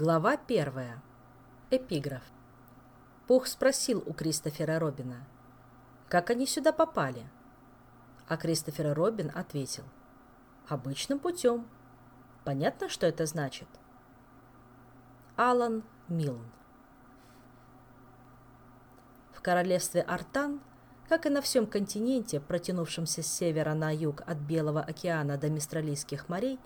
Глава первая. Эпиграф. Пух спросил у Кристофера Робина, как они сюда попали? А Кристофер Робин ответил, обычным путем. Понятно, что это значит? Алан Милн. В королевстве Артан, как и на всем континенте, протянувшемся с севера на юг от Белого океана до Мистралийских морей,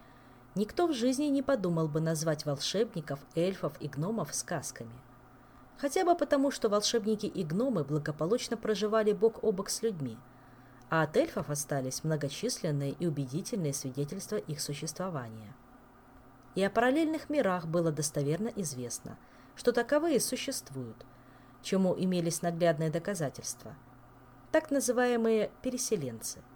Никто в жизни не подумал бы назвать волшебников, эльфов и гномов сказками. Хотя бы потому, что волшебники и гномы благополучно проживали бок о бок с людьми, а от эльфов остались многочисленные и убедительные свидетельства их существования. И о параллельных мирах было достоверно известно, что таковые существуют, чему имелись наглядные доказательства. Так называемые переселенцы –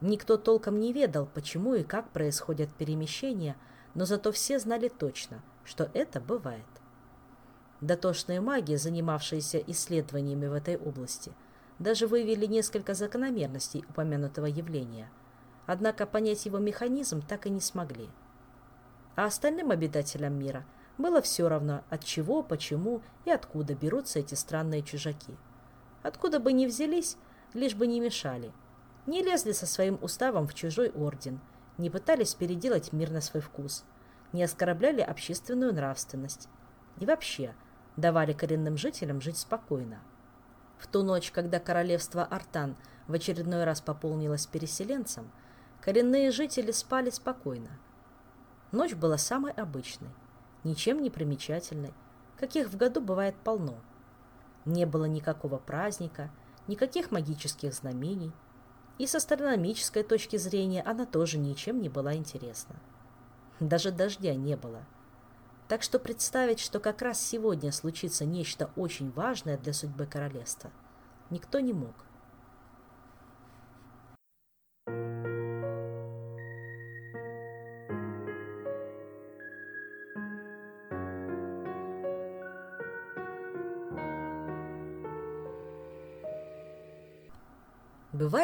Никто толком не ведал, почему и как происходят перемещения, но зато все знали точно, что это бывает. Дотошные маги, занимавшиеся исследованиями в этой области, даже выявили несколько закономерностей упомянутого явления, однако понять его механизм так и не смогли. А остальным обитателям мира было все равно, от чего, почему и откуда берутся эти странные чужаки. Откуда бы ни взялись, лишь бы не мешали – не лезли со своим уставом в чужой орден, не пытались переделать мир на свой вкус, не оскорбляли общественную нравственность и вообще давали коренным жителям жить спокойно. В ту ночь, когда королевство Артан в очередной раз пополнилось переселенцем, коренные жители спали спокойно. Ночь была самой обычной, ничем не примечательной, каких в году бывает полно. Не было никакого праздника, никаких магических знамений, и с астрономической точки зрения она тоже ничем не была интересна. Даже дождя не было. Так что представить, что как раз сегодня случится нечто очень важное для судьбы королевства, никто не мог.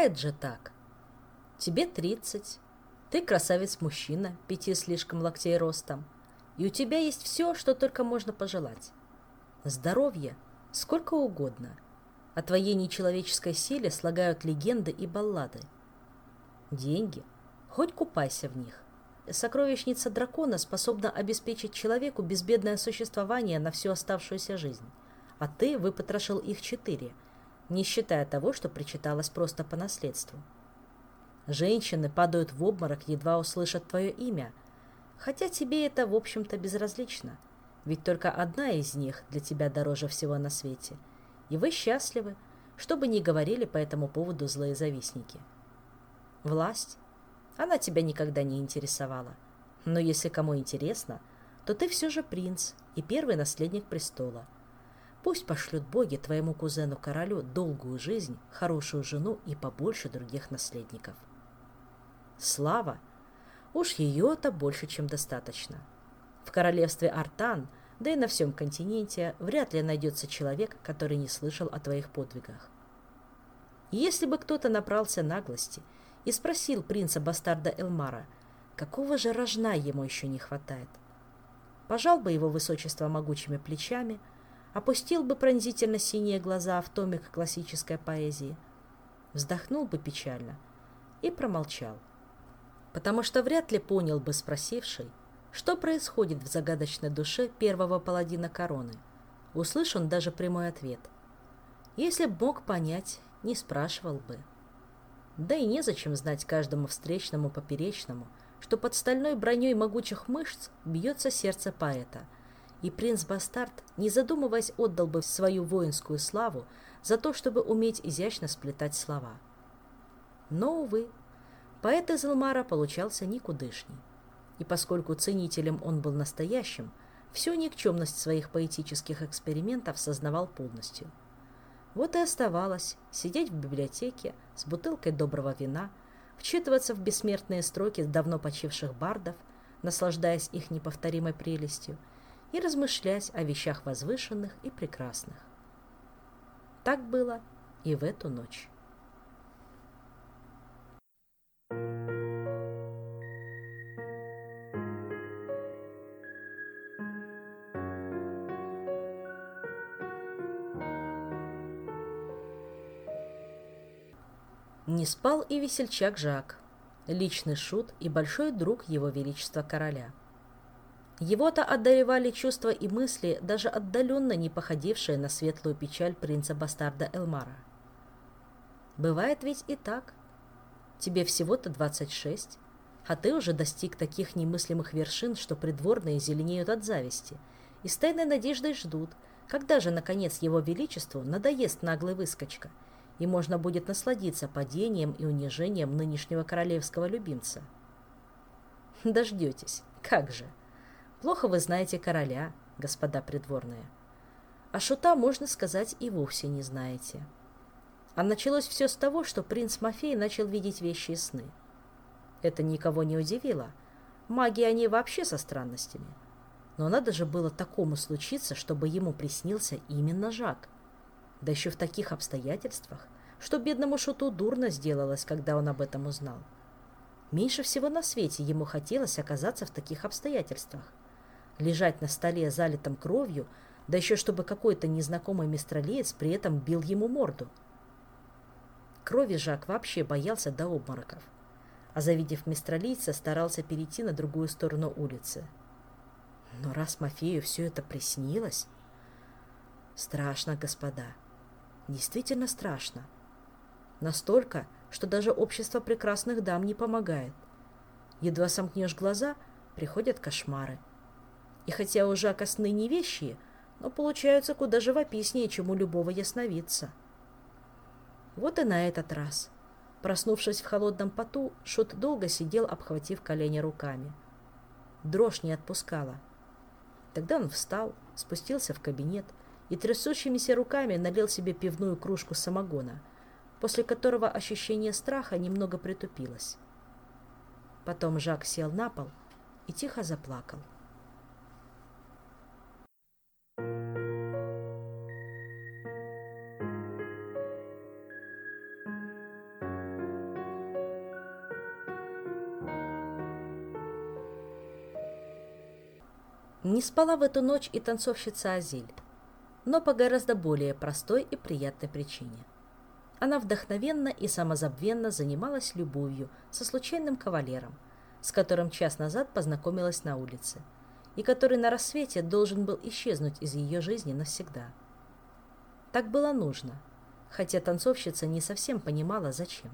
Бывает же так. Тебе 30, ты красавец-мужчина, пяти слишком локтей ростом, и у тебя есть все, что только можно пожелать. Здоровье сколько угодно. О твоей нечеловеческой силе слагают легенды и баллады. Деньги, хоть купайся в них. Сокровищница дракона способна обеспечить человеку безбедное существование на всю оставшуюся жизнь, а ты выпотрошил их четыре – не считая того, что причиталось просто по наследству. Женщины падают в обморок, едва услышат твое имя, хотя тебе это, в общем-то, безразлично, ведь только одна из них для тебя дороже всего на свете, и вы счастливы, что бы ни говорили по этому поводу злые завистники. Власть? Она тебя никогда не интересовала. Но если кому интересно, то ты все же принц и первый наследник престола – Пусть пошлют боги твоему кузену-королю долгую жизнь, хорошую жену и побольше других наследников. Слава! Уж ее-то больше, чем достаточно. В королевстве Артан, да и на всем континенте, вряд ли найдется человек, который не слышал о твоих подвигах. Если бы кто-то набрался наглости и спросил принца-бастарда Элмара, какого же рожна ему еще не хватает, пожал бы его высочество могучими плечами – опустил бы пронзительно синие глаза в томик классической поэзии, вздохнул бы печально и промолчал, потому что вряд ли понял бы спросивший, что происходит в загадочной душе первого паладина короны. Услышан даже прямой ответ. Если б мог понять, не спрашивал бы. Да и незачем знать каждому встречному поперечному, что под стальной броней могучих мышц бьется сердце поэта – и принц-бастард, не задумываясь, отдал бы свою воинскую славу за то, чтобы уметь изящно сплетать слова. Но, увы, поэт из Элмара получался никудышний. И поскольку ценителем он был настоящим, всю никчемность своих поэтических экспериментов сознавал полностью. Вот и оставалось сидеть в библиотеке с бутылкой доброго вина, вчитываться в бессмертные строки давно почивших бардов, наслаждаясь их неповторимой прелестью, и размышлять о вещах возвышенных и прекрасных. Так было и в эту ночь. Не спал и весельчак Жак, личный шут и большой друг его величества короля – его-то одолевали чувства и мысли, даже отдаленно не походившие на светлую печаль принца-бастарда Элмара. Бывает ведь и так. Тебе всего-то 26, а ты уже достиг таких немыслимых вершин, что придворные зеленеют от зависти и с тайной надеждой ждут, когда же, наконец, его величеству надоест наглый выскочка – и можно будет насладиться падением и унижением нынешнего королевского любимца. Дождетесь, как же. Плохо вы знаете короля, господа придворные. А шута, можно сказать, и вовсе не знаете. А началось все с того, что принц Мафей начал видеть вещи и сны. Это никого не удивило. Маги они вообще со странностями. Но надо же было такому случиться, чтобы ему приснился именно Жак да еще в таких обстоятельствах, что бедному Шуту дурно сделалось, когда он об этом узнал. Меньше всего на свете ему хотелось оказаться в таких обстоятельствах. Лежать на столе, залитом кровью, да еще чтобы какой-то незнакомый мистралеец при этом бил ему морду. Крови Жак вообще боялся до обмороков, а завидев мистралийца, старался перейти на другую сторону улицы. Но раз Мафею все это приснилось... Страшно, господа. Действительно страшно. Настолько, что даже общество прекрасных дам не помогает. Едва сомкнешь глаза, приходят кошмары. И хотя у Жака не вещие, но получаются куда живописнее, чем у любого ясновидца. Вот и на этот раз. Проснувшись в холодном поту, Шут долго сидел, обхватив колени руками. Дрожь не отпускала. Тогда он встал, спустился в кабинет — и трясущимися руками налил себе пивную кружку самогона, после которого ощущение страха немного притупилось. Потом Жак сел на пол и тихо заплакал. Спала в эту ночь и танцовщица Азиль но по гораздо более простой и приятной причине. Она вдохновенно и самозабвенно занималась любовью со случайным кавалером, с которым час назад познакомилась на улице, и который на рассвете должен был исчезнуть из ее жизни навсегда. Так было нужно, хотя танцовщица не совсем понимала, зачем.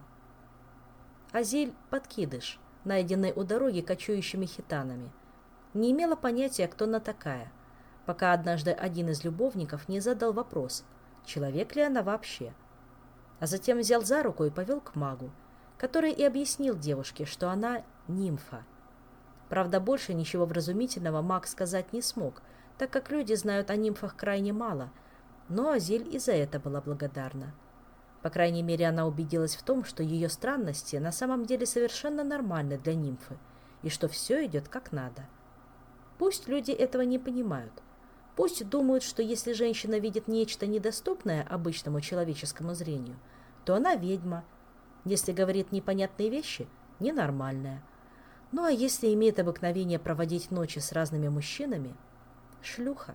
Азиль – подкидыш, найденный у дороги кочующими хитанами, не имела понятия, кто она такая – пока однажды один из любовников не задал вопрос, человек ли она вообще. А затем взял за руку и повел к магу, который и объяснил девушке, что она нимфа. Правда, больше ничего вразумительного маг сказать не смог, так как люди знают о нимфах крайне мало, но Азель и за это была благодарна. По крайней мере, она убедилась в том, что ее странности на самом деле совершенно нормальны для нимфы, и что все идет как надо. Пусть люди этого не понимают – Пусть думают, что если женщина видит нечто недоступное обычному человеческому зрению, то она ведьма. Если говорит непонятные вещи, ненормальная. Ну а если имеет обыкновение проводить ночи с разными мужчинами, шлюха.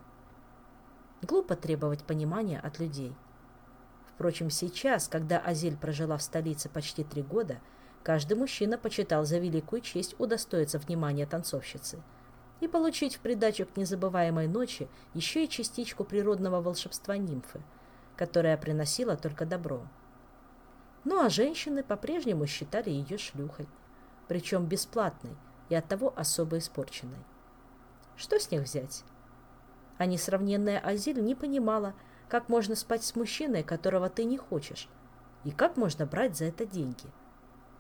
Глупо требовать понимания от людей. Впрочем, сейчас, когда Азель прожила в столице почти три года, каждый мужчина почитал за великую честь удостоиться внимания танцовщицы – и получить в придачу к незабываемой ночи еще и частичку природного волшебства нимфы, которая приносила только добро. Ну а женщины по-прежнему считали ее шлюхой, причем бесплатной и оттого особо испорченной. Что с них взять? А несравненная Азиль не понимала, как можно спать с мужчиной, которого ты не хочешь, и как можно брать за это деньги.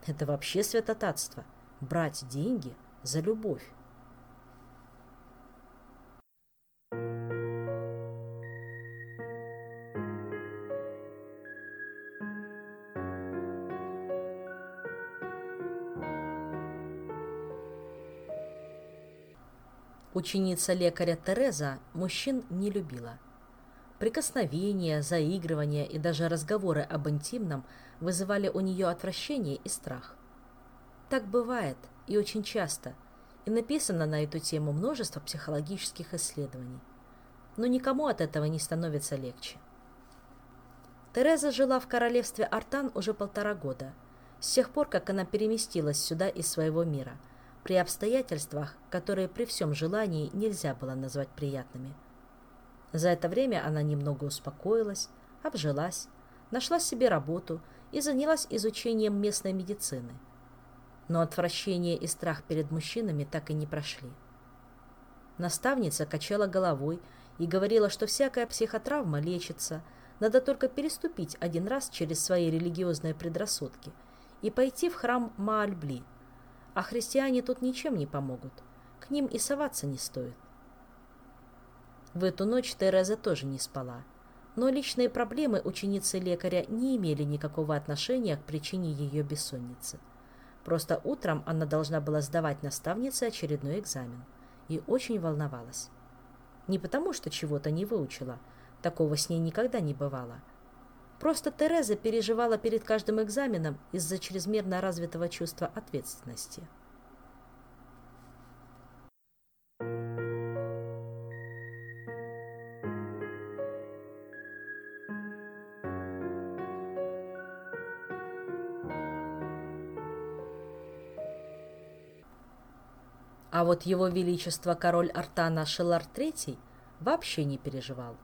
Это вообще святотатство – брать деньги за любовь. Ученица лекаря Тереза мужчин не любила. Прикосновения, заигрывания и даже разговоры об интимном вызывали у нее отвращение и страх. Так бывает и очень часто, и написано на эту тему множество психологических исследований. Но никому от этого не становится легче. Тереза жила в королевстве Артан уже полтора года, с тех пор, как она переместилась сюда из своего мира, при обстоятельствах, которые при всем желании нельзя было назвать приятными. За это время она немного успокоилась, обжилась, нашла себе работу и занялась изучением местной медицины. Но отвращение и страх перед мужчинами так и не прошли. Наставница качала головой и говорила, что всякая психотравма лечится, надо только переступить один раз через свои религиозные предрассудки и пойти в храм Маальбли. А христиане тут ничем не помогут, к ним и соваться не стоит. В эту ночь Тереза тоже не спала, но личные проблемы ученицы лекаря не имели никакого отношения к причине ее бессонницы. Просто утром она должна была сдавать наставнице очередной экзамен и очень волновалась. Не потому, что чего-то не выучила, такого с ней никогда не бывало. Просто Тереза переживала перед каждым экзаменом из-за чрезмерно развитого чувства ответственности. А вот его величество король Артана Шелар III вообще не переживал.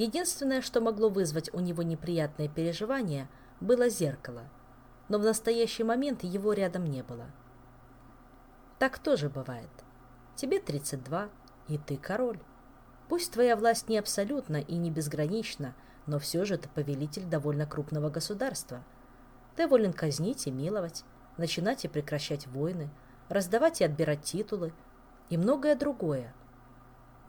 Единственное, что могло вызвать у него неприятное переживание, было зеркало, но в настоящий момент его рядом не было. Так тоже бывает. Тебе 32, и ты король. Пусть твоя власть не абсолютна и не безгранична, но все же ты повелитель довольно крупного государства. Ты волен казнить и миловать, начинать и прекращать войны, раздавать и отбирать титулы и многое другое.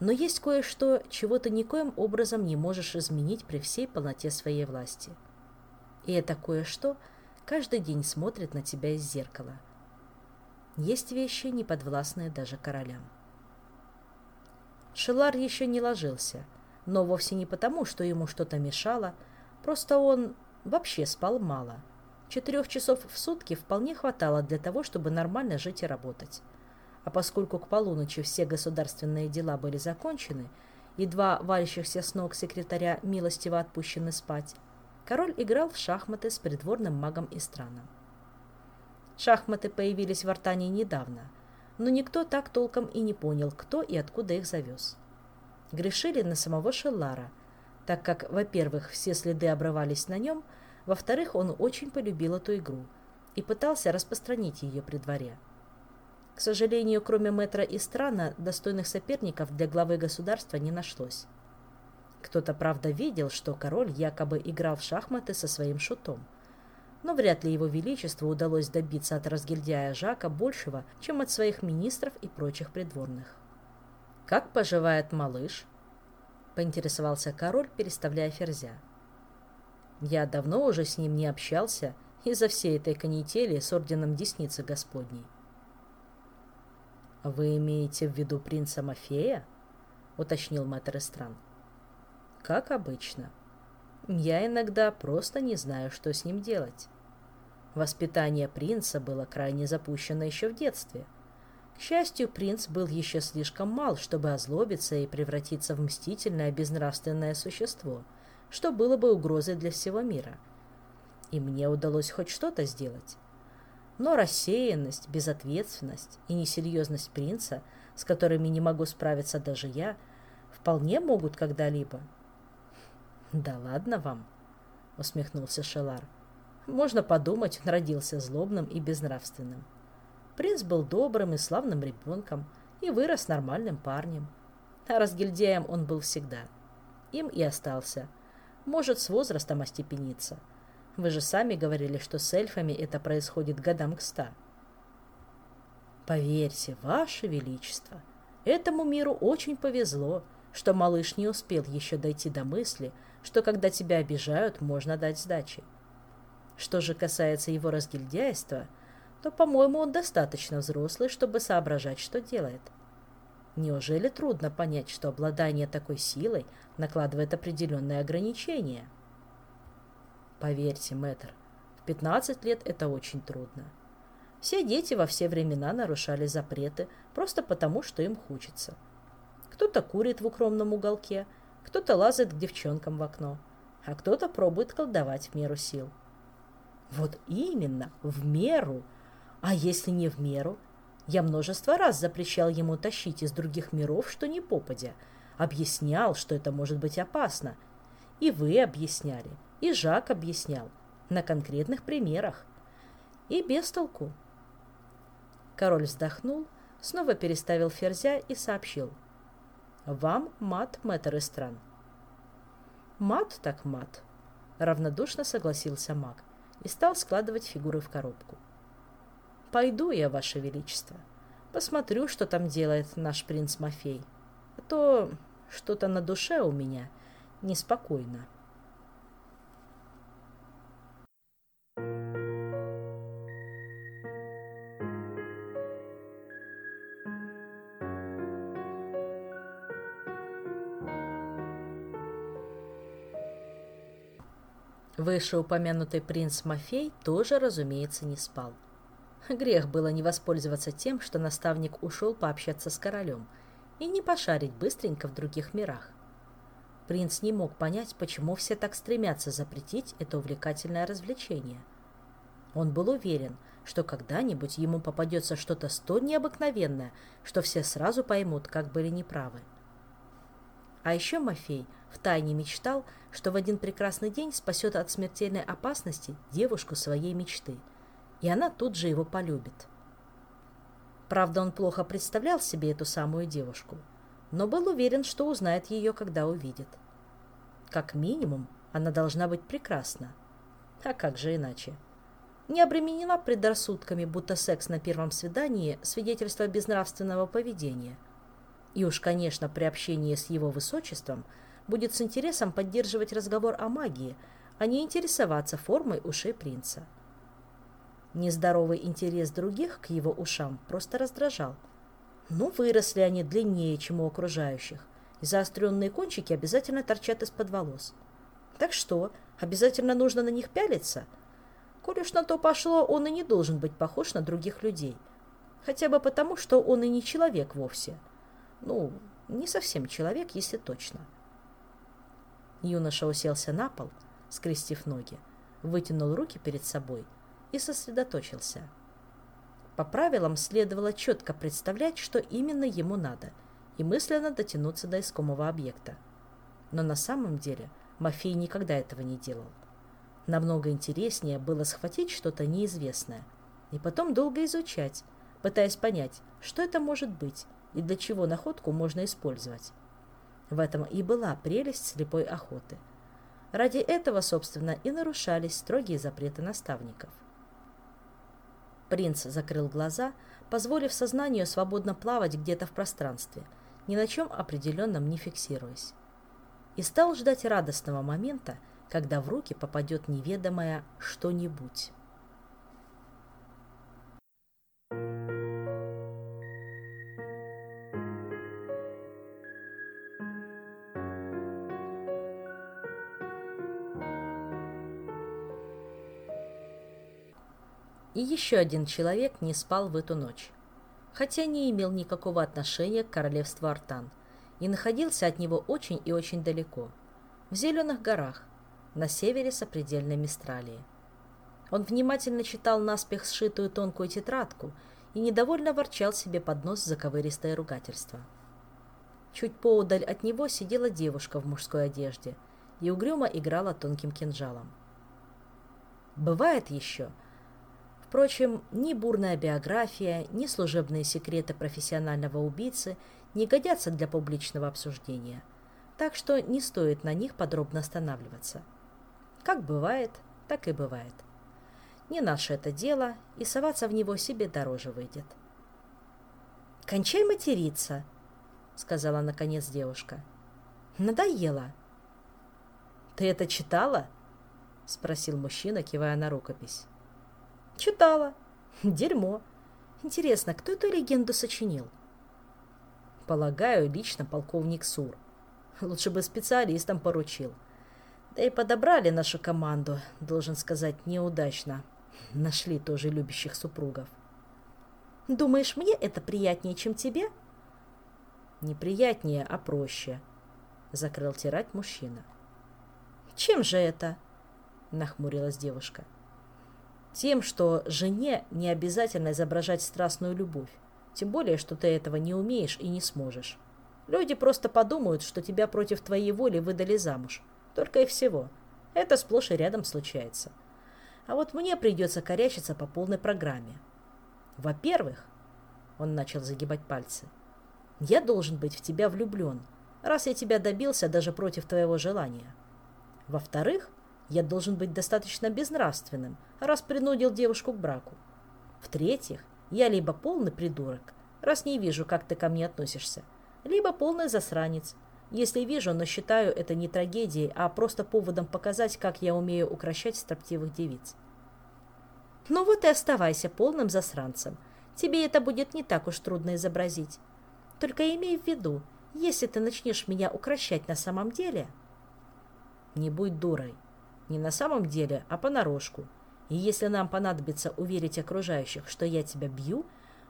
Но есть кое-что, чего ты никоим образом не можешь изменить при всей полноте своей власти. И это кое-что каждый день смотрит на тебя из зеркала. Есть вещи, не подвластные даже королям. Шелар еще не ложился, но вовсе не потому, что ему что-то мешало, просто он вообще спал мало – Четырех часов в сутки вполне хватало для того, чтобы нормально жить и работать. А поскольку к полуночи все государственные дела были закончены, и два валящихся с ног секретаря милостиво отпущены спать, король играл в шахматы с придворным магом и страном. Шахматы появились в Артане недавно, но никто так толком и не понял, кто и откуда их завез. Грешили на самого Шеллара, так как, во-первых, все следы обрывались на нем – во-вторых, он очень полюбил эту игру и пытался распространить ее при дворе. К сожалению, кроме Мэтра и Страна, достойных соперников для главы государства не нашлось. Кто-то, правда, видел, что король якобы играл в шахматы со своим шутом. Но вряд ли его величеству удалось добиться от разгильдяя Жака большего, чем от своих министров и прочих придворных. «Как поживает малыш?» — поинтересовался король, переставляя ферзя. Я давно уже с ним не общался из-за всей этой канители с орденом Десницы Господней. «Вы имеете в виду принца Мафея?» — уточнил мэтр Эстран. «Как обычно. Я иногда просто не знаю, что с ним делать. Воспитание принца было крайне запущено еще в детстве. К счастью, принц был еще слишком мал, чтобы озлобиться и превратиться в мстительное безнравственное существо — что было бы угрозой для всего мира. И мне удалось хоть что-то сделать. Но рассеянность, безответственность и несерьезность принца, с которыми не могу справиться даже я, вполне могут когда-либо. «Да ладно вам», — усмехнулся Шелар. «Можно подумать, он родился злобным и безнравственным. Принц был добрым и славным ребенком и вырос нормальным парнем. А разгильдяем он был всегда. Им и остался — может с возрастом остепениться. Вы же сами говорили, что с эльфами это происходит годам к ста. Поверьте, Ваше Величество, этому миру очень повезло, что малыш не успел еще дойти до мысли, что когда тебя обижают, можно дать сдачи. Что же касается его разгильдяйства, то, по-моему, он достаточно взрослый, чтобы соображать, что делает. Неужели трудно понять, что обладание такой силой накладывает определенные ограничения? Поверьте, мэтр, в 15 лет это очень трудно. Все дети во все времена нарушали запреты просто потому, что им хочется. Кто-то курит в укромном уголке, кто-то лазает к девчонкам в окно, а кто-то пробует колдовать в меру сил. Вот именно, в меру. А если не в меру? Я множество раз запрещал ему тащить из других миров, что не попадя. Объяснял, что это может быть опасно. И вы объясняли, и Жак объяснял. На конкретных примерах. И без толку. Король вздохнул, снова переставил ферзя и сообщил. «Вам мат, мэтр стран». «Мат так мат», — равнодушно согласился маг и стал складывать фигуры в коробку. «Пойду я, ваше величество. Посмотрю, что там делает наш принц Мафей. А то что-то на душе у меня неспокойно». Вышеупомянутый принц Мафей тоже, разумеется, не спал. Грех было не воспользоваться тем, что наставник ушел пообщаться с королем, и не пошарить быстренько в других мирах. Принц не мог понять, почему все так стремятся запретить это увлекательное развлечение. Он был уверен, что когда-нибудь ему попадется что-то столь необыкновенное, что все сразу поймут, как были неправы. А еще Мафей втайне мечтал, что в один прекрасный день спасет от смертельной опасности девушку своей мечты, и она тут же его полюбит. Правда, он плохо представлял себе эту самую девушку, но был уверен, что узнает ее, когда увидит. Как минимум, она должна быть прекрасна. А как же иначе? Не обременена предрассудками, будто секс на первом свидании – свидетельство безнравственного поведения. И уж, конечно, при общении с его высочеством – будет с интересом поддерживать разговор о магии, а не интересоваться формой ушей принца. Нездоровый интерес других к его ушам просто раздражал. Ну, выросли они длиннее, чем у окружающих, и заостренные кончики обязательно торчат из-под волос. Так что, обязательно нужно на них пялиться? Коль уж на то пошло, он и не должен быть похож на других людей. Хотя бы потому, что он и не человек вовсе. Ну, не совсем человек, если точно. — Юноша уселся на пол, скрестив ноги, вытянул руки перед собой и сосредоточился. По правилам следовало четко представлять, что именно ему надо, и мысленно дотянуться до искомого объекта. Но на самом деле Мафей никогда этого не делал. Намного интереснее было схватить что-то неизвестное и потом долго изучать, пытаясь понять, что это может быть и для чего находку можно использовать. В этом и была прелесть слепой охоты. Ради этого, собственно, и нарушались строгие запреты наставников. Принц закрыл глаза, позволив сознанию свободно плавать где-то в пространстве, ни на чем определенном не фиксируясь. И стал ждать радостного момента, когда в руки попадет неведомое что-нибудь. Еще один человек не спал в эту ночь, хотя не имел никакого отношения к королевству Артан и находился от него очень и очень далеко, в Зеленых горах, на севере сопредельной Мистралии. Он внимательно читал наспех сшитую тонкую тетрадку и недовольно ворчал себе под нос заковыристое ругательство. Чуть поудаль от него сидела девушка в мужской одежде и угрюмо играла тонким кинжалом. Бывает еще, Впрочем, ни бурная биография, ни служебные секреты профессионального убийцы не годятся для публичного обсуждения, так что не стоит на них подробно останавливаться. Как бывает, так и бывает. Не наше это дело, и соваться в него себе дороже выйдет. «Кончай материться», — сказала наконец девушка. «Надоело». «Ты это читала?» — спросил мужчина, кивая на рукопись. Читала. Дерьмо. Интересно, кто эту легенду сочинил? Полагаю, лично полковник Сур. Лучше бы специалистам поручил. Да и подобрали нашу команду, должен сказать, неудачно. Нашли тоже любящих супругов. Думаешь, мне это приятнее, чем тебе? Неприятнее, а проще. Закрыл тирать мужчина. Чем же это? Нахмурилась девушка. Тем, что жене не обязательно изображать страстную любовь. Тем более, что ты этого не умеешь и не сможешь. Люди просто подумают, что тебя против твоей воли выдали замуж. Только и всего. Это сплошь и рядом случается. А вот мне придется корячиться по полной программе. Во-первых, он начал загибать пальцы, я должен быть в тебя влюблен, раз я тебя добился даже против твоего желания. Во-вторых, я должен быть достаточно безнравственным, раз принудил девушку к браку. В-третьих, я либо полный придурок, раз не вижу, как ты ко мне относишься, либо полный засранец, если вижу, но считаю это не трагедией, а просто поводом показать, как я умею укращать строптивых девиц. Ну вот и оставайся полным засранцем. Тебе это будет не так уж трудно изобразить. Только имей в виду, если ты начнешь меня укращать на самом деле... Не будь дурой. Не на самом деле, а понарошку. И если нам понадобится уверить окружающих, что я тебя бью,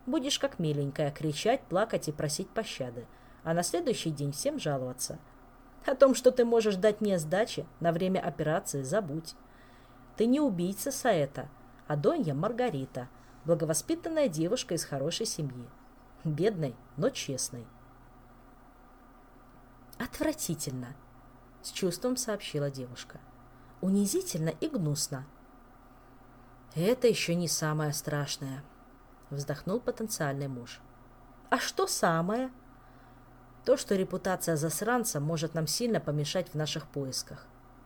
будешь как миленькая кричать, плакать и просить пощады, а на следующий день всем жаловаться. О том, что ты можешь дать мне сдачи на время операции, забудь. Ты не убийца Саэта, а Донья Маргарита, благовоспитанная девушка из хорошей семьи. Бедной, но честной. «Отвратительно!» — с чувством сообщила девушка. «Унизительно и гнусно». «Это еще не самое страшное», — вздохнул потенциальный муж. «А что самое?» То, что репутация засранца может нам сильно помешать в наших поисках.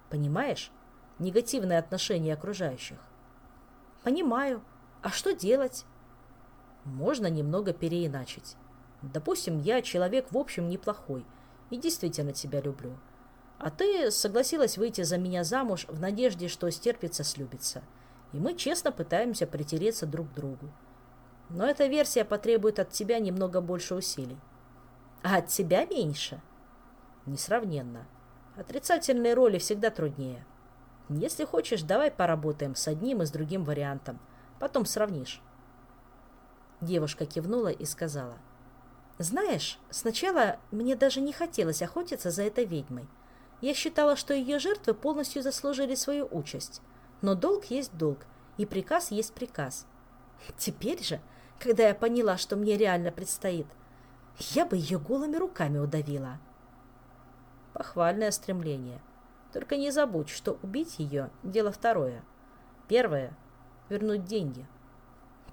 Понимаешь? Негативное отношение окружающих. Понимаю. А что делать? Можно немного переиначить. Допустим, я человек в общем неплохой и действительно тебя люблю. А ты согласилась выйти за меня замуж в надежде, что стерпится, слюбится. И мы честно пытаемся притереться друг к другу. Но эта версия потребует от тебя немного больше усилий. А от тебя меньше? Несравненно. Отрицательные роли всегда труднее. Если хочешь, давай поработаем с одним и с другим вариантом. Потом сравнишь. Девушка кивнула и сказала. Знаешь, сначала мне даже не хотелось охотиться за этой ведьмой. Я считала, что ее жертвы полностью заслужили свою участь. Но долг есть долг, и приказ есть приказ. Теперь же, когда я поняла, что мне реально предстоит – я бы ее голыми руками удавила. Похвальное стремление. Только не забудь, что убить ее – дело второе. Первое – вернуть деньги.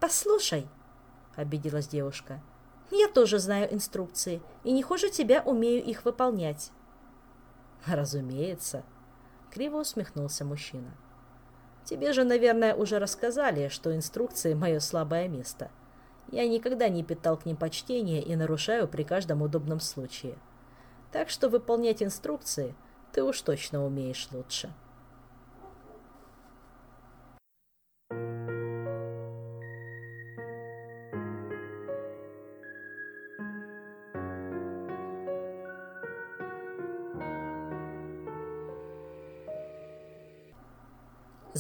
«Послушай», – обиделась девушка, – «я тоже знаю инструкции и не хуже тебя умею их выполнять». «Разумеется», – криво усмехнулся мужчина. «Тебе же, наверное, уже рассказали, что инструкции – мое слабое место – я никогда не питал к ним почтения и нарушаю при каждом удобном случае. Так что выполнять инструкции ты уж точно умеешь лучше.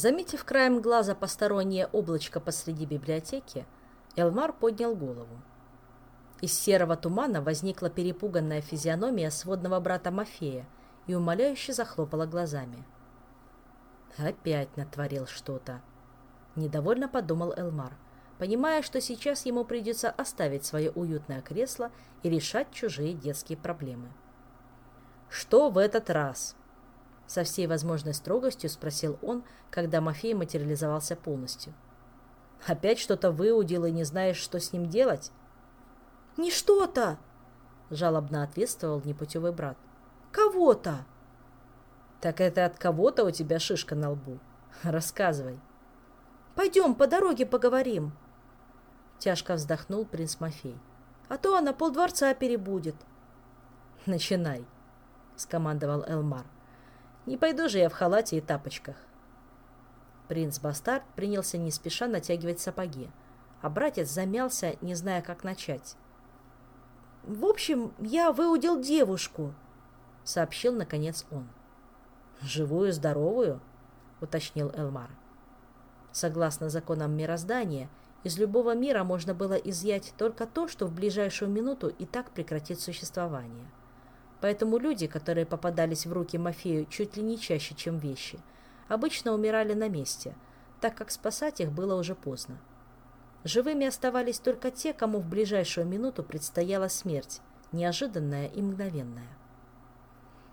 Заметив краем глаза постороннее облачко посреди библиотеки, Элмар поднял голову. Из серого тумана возникла перепуганная физиономия сводного брата Мафея и умоляюще захлопала глазами. «Опять натворил что-то», — недовольно подумал Элмар, понимая, что сейчас ему придется оставить свое уютное кресло и решать чужие детские проблемы. «Что в этот раз?» Со всей возможной строгостью спросил он, когда Мафей материализовался полностью. — Опять что-то выудил и не знаешь, что с ним делать? — Не что-то! — жалобно ответствовал непутевый брат. — Кого-то! — Так это от кого-то у тебя шишка на лбу. Рассказывай. — Пойдем, по дороге поговорим. Тяжко вздохнул принц Мафей. — А то она полдворца перебудет. — Начинай, — скомандовал Элмар. — Не пойду же я в халате и тапочках. Принц-бастард принялся не спеша натягивать сапоги, а братец замялся, не зная, как начать. «В общем, я выудил девушку», — сообщил, наконец, он. «Живую, здоровую?» — уточнил Элмар. Согласно законам мироздания, из любого мира можно было изъять только то, что в ближайшую минуту и так прекратит существование. Поэтому люди, которые попадались в руки Мафею чуть ли не чаще, чем вещи — обычно умирали на месте, так как спасать их было уже поздно. Живыми оставались только те, кому в ближайшую минуту предстояла смерть, неожиданная и мгновенная.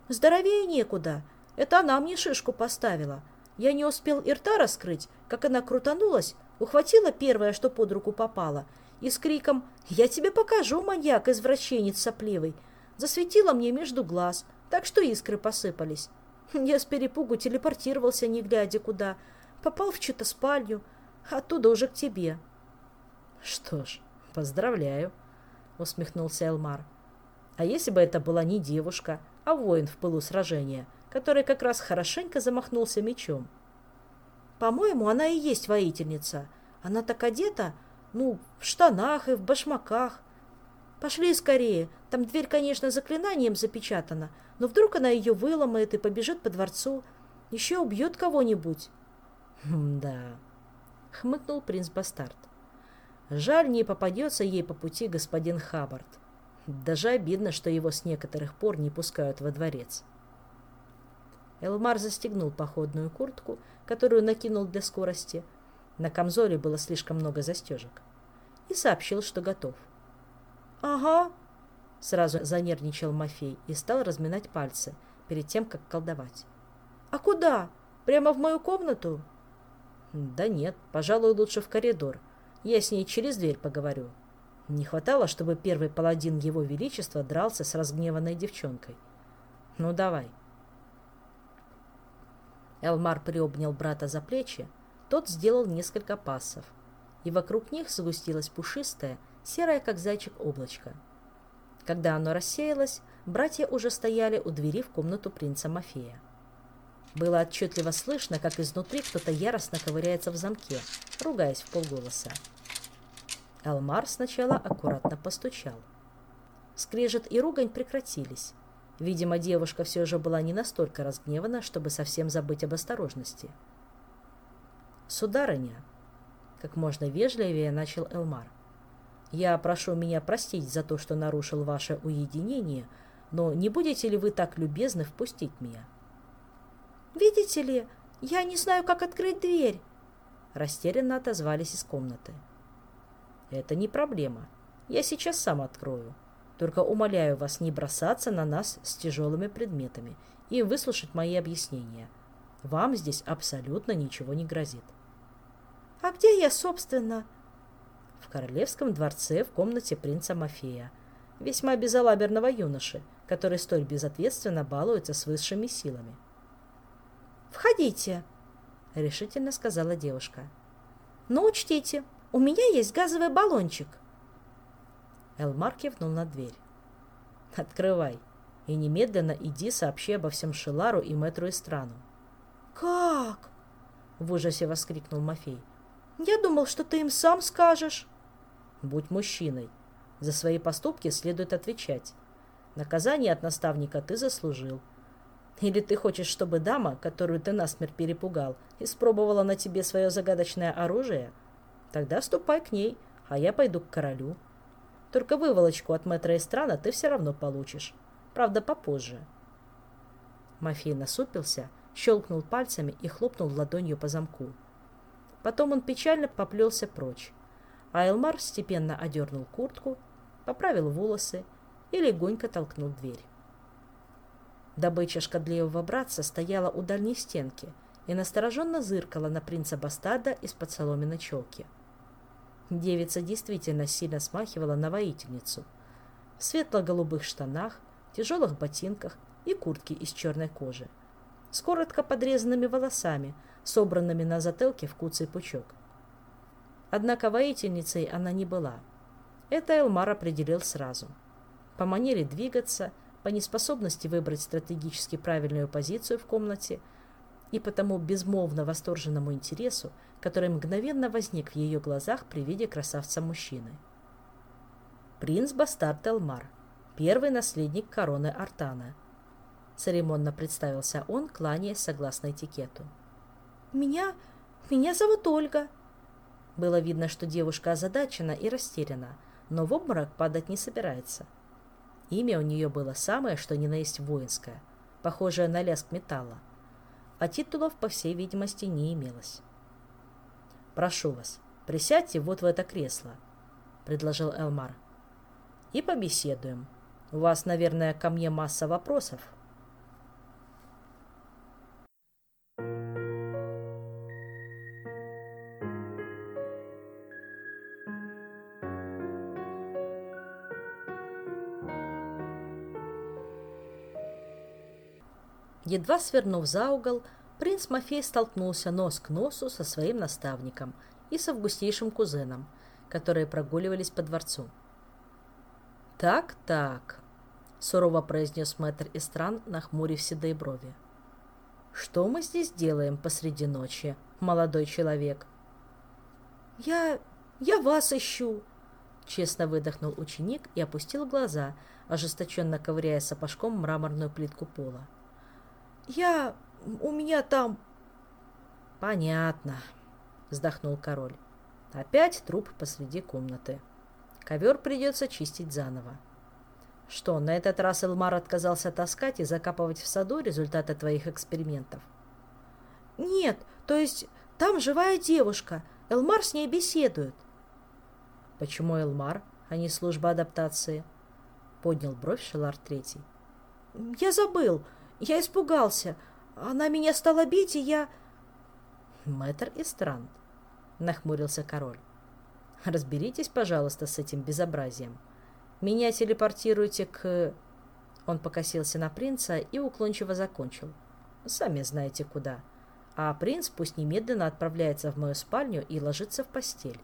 «Здоровее некуда. Это она мне шишку поставила. Я не успел и рта раскрыть, как она крутанулась, ухватила первое, что под руку попало, и с криком «Я тебе покажу, маньяк-извращенец сопливый!» Засветила мне между глаз, так что искры посыпались. Я с перепугу телепортировался, не глядя куда, попал в чью-то спальню, оттуда уже к тебе. — Что ж, поздравляю, — усмехнулся Элмар. — А если бы это была не девушка, а воин в пылу сражения, который как раз хорошенько замахнулся мечом? — По-моему, она и есть воительница. Она так одета, ну, в штанах и в башмаках. Пошли скорее. Там дверь, конечно, заклинанием запечатана, но вдруг она ее выломает и побежит по дворцу. Еще убьет кого-нибудь. «Да», — хмыкнул принц Бастард. «Жаль, не попадется ей по пути господин Хаббард. Даже обидно, что его с некоторых пор не пускают во дворец». Элмар застегнул походную куртку, которую накинул для скорости. На камзоле было слишком много застежек. И сообщил, что готов. «Ага», — сразу занервничал Мафей и стал разминать пальцы перед тем, как колдовать. «А куда? Прямо в мою комнату?» Да нет, пожалуй, лучше в коридор. Я с ней через дверь поговорю. Не хватало, чтобы первый паладин его величества дрался с разгневанной девчонкой. Ну, давай. Элмар приобнял брата за плечи, тот сделал несколько пассов, и вокруг них сгустилось пушистое, серое, как зайчик, облачко. Когда оно рассеялось, братья уже стояли у двери в комнату принца Мафея. Было отчетливо слышно, как изнутри кто-то яростно ковыряется в замке, ругаясь в полголоса. Элмар сначала аккуратно постучал. Скрежет и ругань прекратились. Видимо, девушка все же была не настолько разгневана, чтобы совсем забыть об осторожности. «Сударыня», — как можно вежливее начал Элмар, — «я прошу меня простить за то, что нарушил ваше уединение, но не будете ли вы так любезны впустить меня?» «Видите ли, я не знаю, как открыть дверь!» Растерянно отозвались из комнаты. «Это не проблема. Я сейчас сам открою. Только умоляю вас не бросаться на нас с тяжелыми предметами и выслушать мои объяснения. Вам здесь абсолютно ничего не грозит». «А где я, собственно?» «В королевском дворце в комнате принца Мафея, весьма безалаберного юноши, который столь безответственно балуется с высшими силами». «Входите», — решительно сказала девушка. «Но учтите, у меня есть газовый баллончик». Элмар кивнул на дверь. «Открывай, и немедленно иди сообщи обо всем Шелару и мэтру Истрану». «Как?» — в ужасе воскликнул Мафей. «Я думал, что ты им сам скажешь». «Будь мужчиной. За свои поступки следует отвечать. Наказание от наставника ты заслужил. Или ты хочешь, чтобы дама, которую ты насмерть перепугал, испробовала на тебе свое загадочное оружие? Тогда ступай к ней, а я пойду к королю. Только выволочку от мэтра Эстрана ты все равно получишь. Правда, попозже. Мафей насупился, щелкнул пальцами и хлопнул ладонью по замку. Потом он печально поплелся прочь, а Элмар степенно одернул куртку, поправил волосы и легонько толкнул дверь. Добыча шкодливого братца стояла у дальней стенки и настороженно зыркала на принца Бастарда из-под соломенной челки. Девица действительно сильно смахивала на воительницу. В светло-голубых штанах, тяжелых ботинках и куртке из черной кожи. С коротко подрезанными волосами, собранными на затылке в куцый пучок. Однако воительницей она не была. Это Элмар определил сразу. По манере двигаться – по неспособности выбрать стратегически правильную позицию в комнате и по тому безмолвно восторженному интересу, который мгновенно возник в ее глазах при виде красавца-мужчины. Принц Бастард Элмар, первый наследник короны Артана. Церемонно представился он, кланяясь согласно этикету. «Меня... меня зовут Ольга». Было видно, что девушка озадачена и растеряна, но в обморок падать не собирается – Имя у нее было самое, что ни на есть воинское, похожее на лязг металла, а титулов, по всей видимости, не имелось. Прошу вас, присядьте вот в это кресло, предложил Элмар. И побеседуем. У вас, наверное, ко мне масса вопросов. Едва свернув за угол, принц Мафей столкнулся нос к носу со своим наставником и с августейшим кузеном, которые прогуливались по дворцу. «Так-так», — сурово произнес мэтр Истран, нахмурив седые брови. «Что мы здесь делаем посреди ночи, молодой человек?» «Я... я вас ищу», — честно выдохнул ученик и опустил глаза, ожесточенно ковыряя сапожком мраморную плитку пола. Я... у меня там...» «Понятно», — вздохнул король. «Опять труп посреди комнаты. Ковер придется чистить заново. Что, на этот раз Элмар отказался таскать и закапывать в саду результаты твоих экспериментов?» «Нет, то есть там живая девушка. Элмар с ней беседует». «Почему Элмар, а не служба адаптации?» — поднял бровь Шелар Третий. «Я забыл. Я испугался. Она меня стала бить, и я... Мэтр и Странт, нахмурился король. Разберитесь, пожалуйста, с этим безобразием. Меня телепортируйте к... Он покосился на принца и уклончиво закончил. Сами знаете куда. А принц пусть немедленно отправляется в мою спальню и ложится в постель.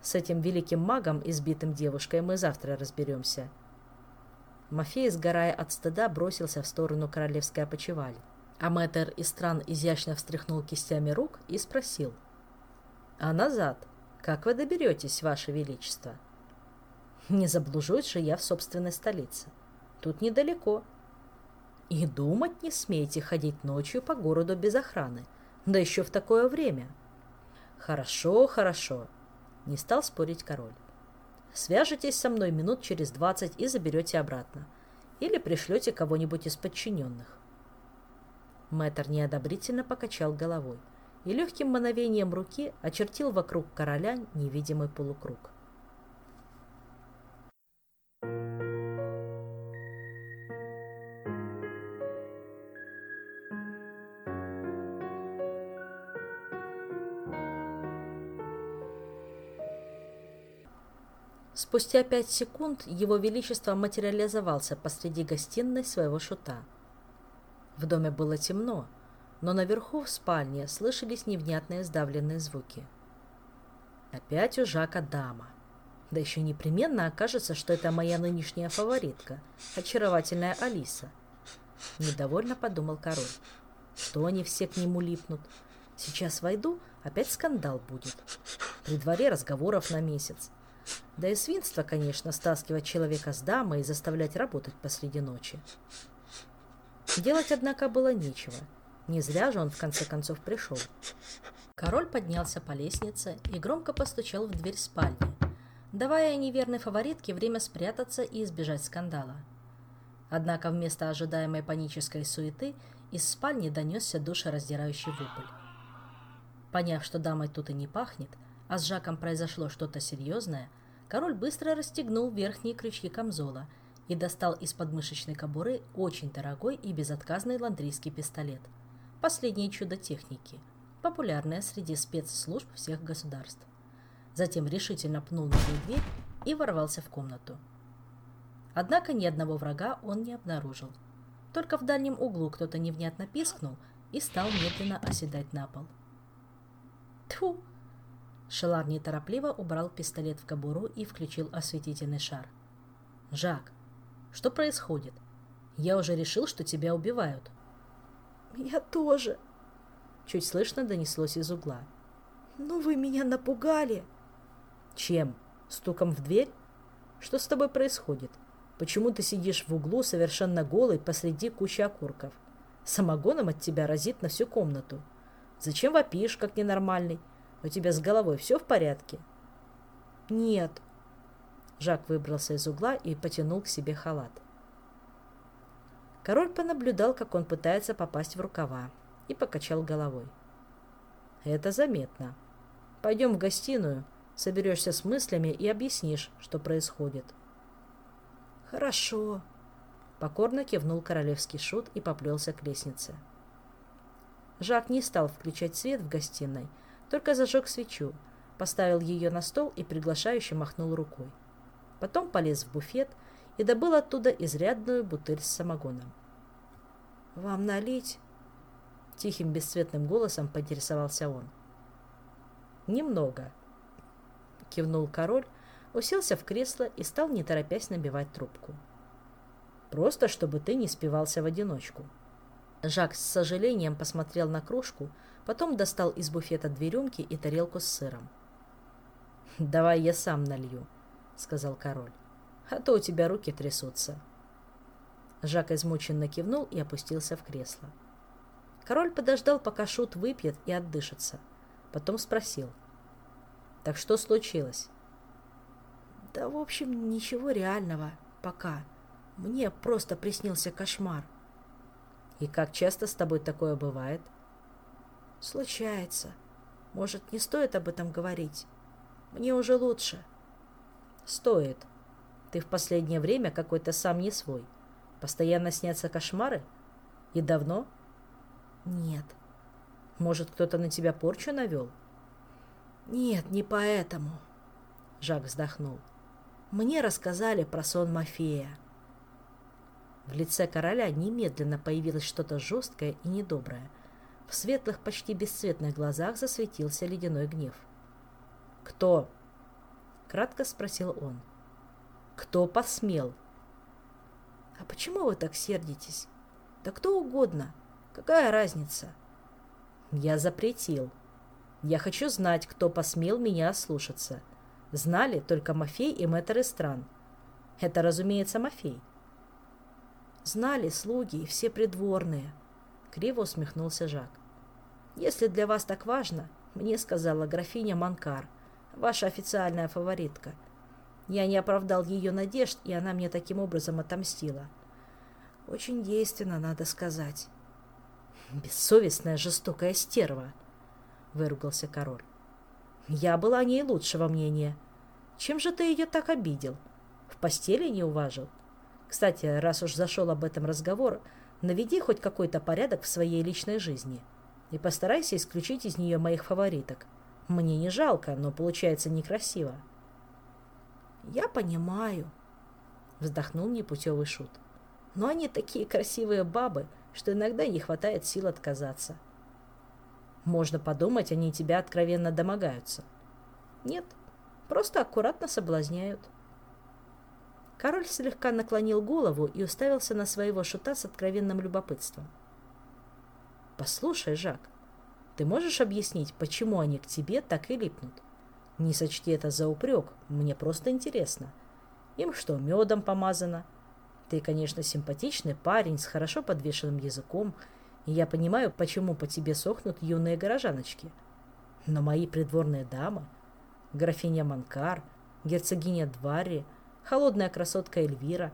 С этим великим магом, избитым девушкой, мы завтра разберемся. Мафей, сгорая от стыда, бросился в сторону королевской опочивали. А мэтр из стран изящно встряхнул кистями рук и спросил. «А назад? Как вы доберетесь, ваше величество?» «Не заблужусь же я в собственной столице. Тут недалеко. И думать не смейте ходить ночью по городу без охраны, да еще в такое время». «Хорошо, хорошо», — не стал спорить король. Свяжетесь со мной минут через двадцать и заберете обратно. Или пришлете кого-нибудь из подчиненных. Мэтр неодобрительно покачал головой и легким мановением руки очертил вокруг короля невидимый полукруг. Спустя пять секунд его величество материализовался посреди гостиной своего шута. В доме было темно, но наверху в спальне слышались невнятные сдавленные звуки. Опять у Жака дама. Да еще непременно окажется, что это моя нынешняя фаворитка, очаровательная Алиса. Недовольно подумал король. Что они все к нему липнут? Сейчас войду, опять скандал будет. При дворе разговоров на месяц. Да и свинство, конечно, стаскивать человека с дамой и заставлять работать посреди ночи. Делать, однако, было нечего. Не зря же он в конце концов пришел. Король поднялся по лестнице и громко постучал в дверь спальни, давая неверной фаворитке время спрятаться и избежать скандала. Однако вместо ожидаемой панической суеты из спальни донесся душераздирающий вопль. Поняв, что дамой тут и не пахнет, а с Жаком произошло что-то серьезное, король быстро расстегнул верхние крючки камзола и достал из подмышечной кобуры очень дорогой и безотказный ландрийский пистолет. Последнее чудо техники, популярное среди спецслужб всех государств. Затем решительно пнул ногой дверь и ворвался в комнату. Однако ни одного врага он не обнаружил. Только в дальнем углу кто-то невнятно пискнул и стал медленно оседать на пол. Тьфу! Шелар неторопливо убрал пистолет в кобуру и включил осветительный шар. «Жак, что происходит? Я уже решил, что тебя убивают». «Я тоже», — чуть слышно донеслось из угла. «Ну вы меня напугали». «Чем? Стуком в дверь? Что с тобой происходит? Почему ты сидишь в углу совершенно голый посреди кучи окурков? Самогоном от тебя разит на всю комнату. Зачем вопишь, как ненормальный? У тебя с головой все в порядке? Нет. Жак выбрался из угла и потянул к себе халат. Король понаблюдал, как он пытается попасть в рукава, и покачал головой. Это заметно. Пойдем в гостиную, соберешься с мыслями и объяснишь, что происходит. Хорошо. Покорно кивнул королевский шут и поплелся к лестнице. Жак не стал включать свет в гостиной, только зажег свечу, поставил ее на стол и приглашающе махнул рукой. Потом полез в буфет и добыл оттуда изрядную бутыль с самогоном. «Вам налить?» Тихим бесцветным голосом поинтересовался он. «Немного», — кивнул король, уселся в кресло и стал не торопясь набивать трубку. «Просто, чтобы ты не спивался в одиночку». Жак с сожалением посмотрел на кружку, потом достал из буфета две рюмки и тарелку с сыром. «Давай я сам налью», — сказал король, — «а то у тебя руки трясутся». Жак измученно кивнул и опустился в кресло. Король подождал, пока Шут выпьет и отдышится. Потом спросил. «Так что случилось?» «Да, в общем, ничего реального. Пока. Мне просто приснился кошмар». «И как часто с тобой такое бывает?» «Случается. Может, не стоит об этом говорить? Мне уже лучше». «Стоит. Ты в последнее время какой-то сам не свой. Постоянно снятся кошмары? И давно?» «Нет». «Может, кто-то на тебя порчу навел?» «Нет, не поэтому», — Жак вздохнул. «Мне рассказали про сон Мафея». В лице короля немедленно появилось что-то жесткое и недоброе. В светлых, почти бесцветных глазах засветился ледяной гнев. «Кто?» — кратко спросил он. «Кто посмел?» «А почему вы так сердитесь? Да кто угодно. Какая разница?» «Я запретил. Я хочу знать, кто посмел меня ослушаться. Знали только Мафей и мэтр стран. Это, разумеется, Мафей. Знали слуги и все придворные. Криво усмехнулся Жак. Если для вас так важно, мне сказала графиня Манкар, ваша официальная фаворитка. Я не оправдал ее надежд, и она мне таким образом отомстила. Очень действенно, надо сказать. Бессовестная жестокая стерва, выругался король. Я была о ней лучшего мнения. Чем же ты ее так обидел? В постели не уважил? Кстати, раз уж зашел об этом разговор, наведи хоть какой-то порядок в своей личной жизни и постарайся исключить из нее моих фавориток. Мне не жалко, но получается некрасиво. Я понимаю, вздохнул непутевый шут. Но они такие красивые бабы, что иногда не хватает сил отказаться. Можно подумать, они тебя откровенно домогаются. Нет, просто аккуратно соблазняют. Король слегка наклонил голову и уставился на своего шута с откровенным любопытством. «Послушай, Жак, ты можешь объяснить, почему они к тебе так и липнут? Не сочти это за упрек, мне просто интересно. Им что, медом помазано? Ты, конечно, симпатичный парень с хорошо подвешенным языком, и я понимаю, почему по тебе сохнут юные горожаночки. Но мои придворные дамы, графиня Манкар, герцогиня Дварри — холодная красотка Эльвира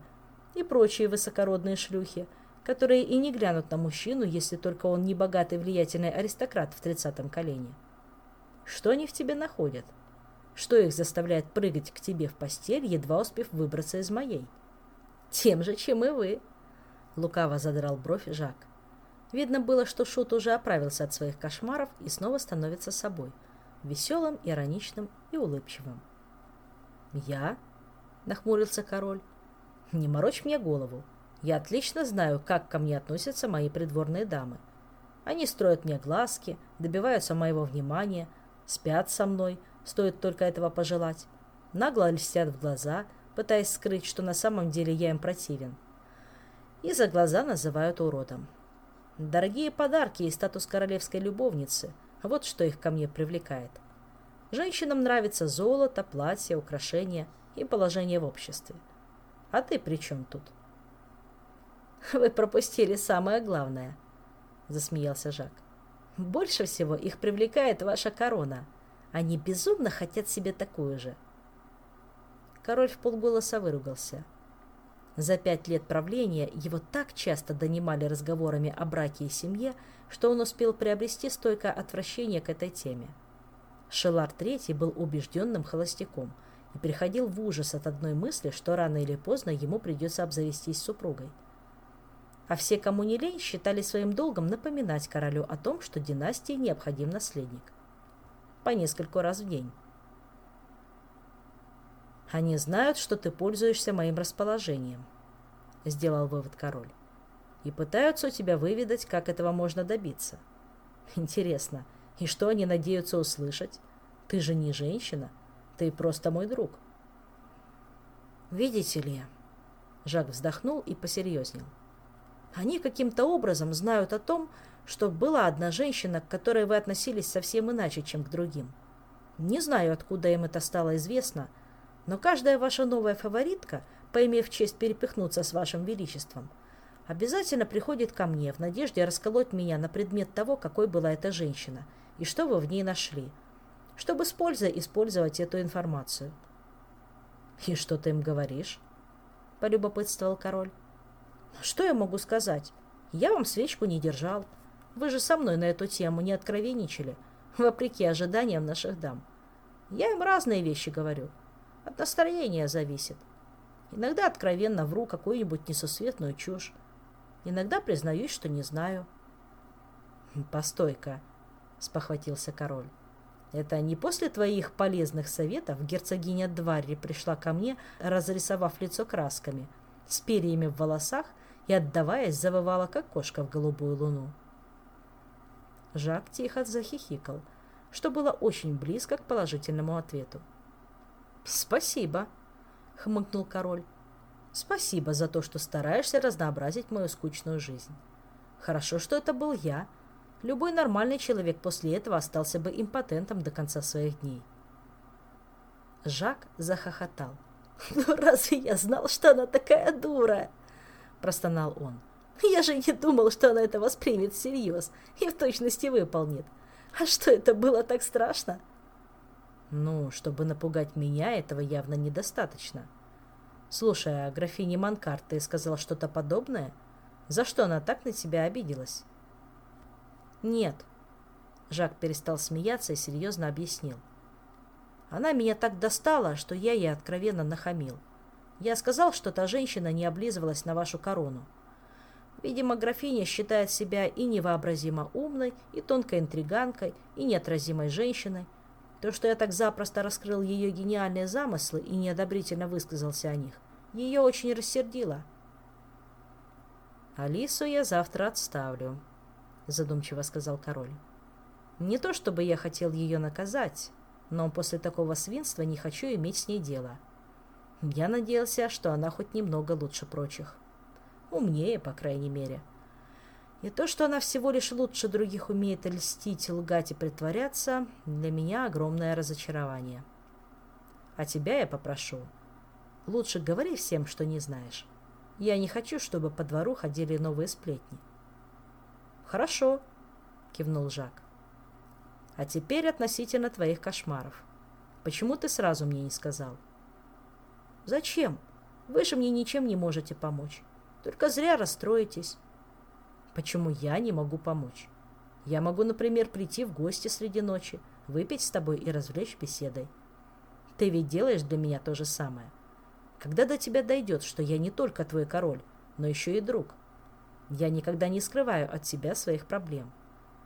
и прочие высокородные шлюхи, которые и не глянут на мужчину, если только он не богатый влиятельный аристократ в тридцатом колене. Что они в тебе находят? Что их заставляет прыгать к тебе в постель, едва успев выбраться из моей? Тем же, чем и вы. Лукаво задрал бровь Жак. Видно было, что Шут уже оправился от своих кошмаров и снова становится собой. Веселым, ироничным и улыбчивым. «Я?» — нахмурился король. «Не морочь мне голову. Я отлично знаю, как ко мне относятся мои придворные дамы. Они строят мне глазки, добиваются моего внимания, спят со мной, стоит только этого пожелать. Нагло льстят в глаза, пытаясь скрыть, что на самом деле я им противен. И за глаза называют уродом. Дорогие подарки и статус королевской любовницы – вот что их ко мне привлекает. Женщинам нравится золото, платье, украшения – и положение в обществе. А ты при чем тут? Вы пропустили самое главное, засмеялся Жак. Больше всего их привлекает ваша корона. Они безумно хотят себе такую же. Король в полголоса выругался. За пять лет правления его так часто донимали разговорами о браке и семье, что он успел приобрести стойкое отвращение к этой теме. Шелар III был убежденным холостяком и переходил в ужас от одной мысли, что рано или поздно ему придется обзавестись супругой. А все, кому не лень, считали своим долгом напоминать королю о том, что династии необходим наследник. По нескольку раз в день. «Они знают, что ты пользуешься моим расположением», — сделал вывод король. «И пытаются у тебя выведать, как этого можно добиться. Интересно, и что они надеются услышать? Ты же не женщина, ты просто мой друг». «Видите ли...» Жак вздохнул и посерьезнел. «Они каким-то образом знают о том, что была одна женщина, к которой вы относились совсем иначе, чем к другим. Не знаю, откуда им это стало известно, — но каждая ваша новая фаворитка, поимев честь перепихнуться с вашим величеством, обязательно приходит ко мне в надежде расколоть меня на предмет того, какой была эта женщина, и что вы в ней нашли, чтобы с пользой использовать эту информацию. — И что ты им говоришь? — полюбопытствовал король. — Что я могу сказать? Я вам свечку не держал. Вы же со мной на эту тему не откровенничали, вопреки ожиданиям наших дам. Я им разные вещи говорю. — от настроения зависит. Иногда откровенно вру какую-нибудь несусветную чушь. Иногда признаюсь, что не знаю. «Постой-ка», — спохватился король. «Это не после твоих полезных советов герцогиня Дварри пришла ко мне, разрисовав лицо красками, с перьями в волосах и, отдаваясь, завывала, как кошка в голубую луну?» Жак тихо захихикал, что было очень близко к положительному ответу. «Спасибо», — хмыкнул король. «Спасибо за то, что стараешься разнообразить мою скучную жизнь. Хорошо, что это был я. Любой нормальный человек после этого остался бы импотентом до конца своих дней». Жак захохотал. «Ну разве я знал, что она такая дура?» – простонал он. «Я же не думал, что она это воспримет всерьез и в точности выполнит. А что это было так страшно?» Ну, чтобы напугать меня, этого явно недостаточно. Слушай, а графине Манкарт ты сказал что-то подобное? За что она так на тебя обиделась? Нет. Жак перестал смеяться и серьезно объяснил. Она меня так достала, что я ей откровенно нахамил. Я сказал, что та женщина не облизывалась на вашу корону. Видимо, графиня считает себя и невообразимо умной, и тонкой интриганкой, и неотразимой женщиной, то, что я так запросто раскрыл ее гениальные замыслы и неодобрительно высказался о них, ее очень рассердило. «Алису я завтра отставлю», — задумчиво сказал король. «Не то чтобы я хотел ее наказать, но после такого свинства не хочу иметь с ней дело. Я надеялся, что она хоть немного лучше прочих. Умнее, по крайней мере». И то, что она всего лишь лучше других умеет льстить, лгать и притворяться, для меня огромное разочарование. А тебя я попрошу. Лучше говори всем, что не знаешь. Я не хочу, чтобы по двору ходили новые сплетни. Хорошо, кивнул Жак. А теперь относительно твоих кошмаров. Почему ты сразу мне не сказал? Зачем? Вы же мне ничем не можете помочь. Только зря расстроитесь. Почему я не могу помочь? Я могу, например, прийти в гости среди ночи, выпить с тобой и развлечь беседой. Ты ведь делаешь для меня то же самое. Когда до тебя дойдет, что я не только твой король, но еще и друг? Я никогда не скрываю от тебя своих проблем.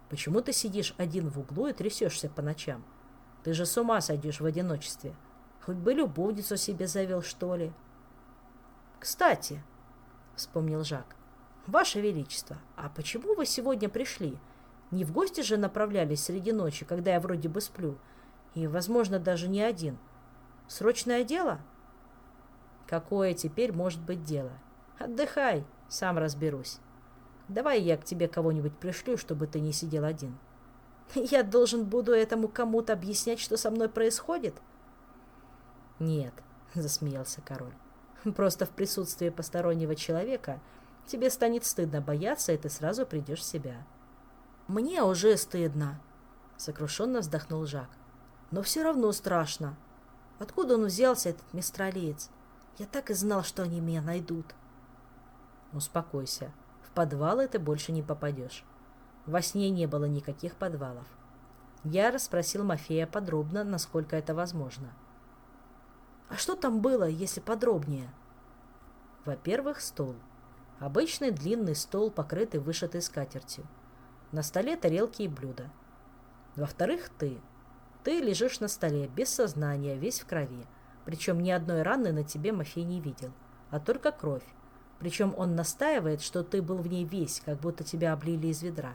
Почему ты сидишь один в углу и трясешься по ночам? Ты же с ума сойдешь в одиночестве. Хоть бы любовницу себе завел, что ли. Кстати, — вспомнил Жак, «Ваше Величество, а почему вы сегодня пришли? Не в гости же направлялись среди ночи, когда я вроде бы сплю, и, возможно, даже не один. Срочное дело?» «Какое теперь может быть дело? Отдыхай, сам разберусь. Давай я к тебе кого-нибудь пришлю, чтобы ты не сидел один». «Я должен буду этому кому-то объяснять, что со мной происходит?» «Нет», — засмеялся король. «Просто в присутствии постороннего человека — Тебе станет стыдно бояться, и ты сразу придешь в себя. Мне уже стыдно, сокрушенно вздохнул Жак. Но все равно страшно. Откуда он взялся, этот мистралиец? Я так и знал, что они меня найдут. Успокойся. В подвалы ты больше не попадешь. Во сне не было никаких подвалов. Я расспросил Мафея подробно, насколько это возможно. «А что там было, если подробнее?» Во-первых, стол. Обычный длинный стол, покрытый вышитой скатертью. На столе тарелки и блюда. Во-вторых, ты. Ты лежишь на столе, без сознания, весь в крови. Причем ни одной раны на тебе Мафей не видел, а только кровь. Причем он настаивает, что ты был в ней весь, как будто тебя облили из ведра.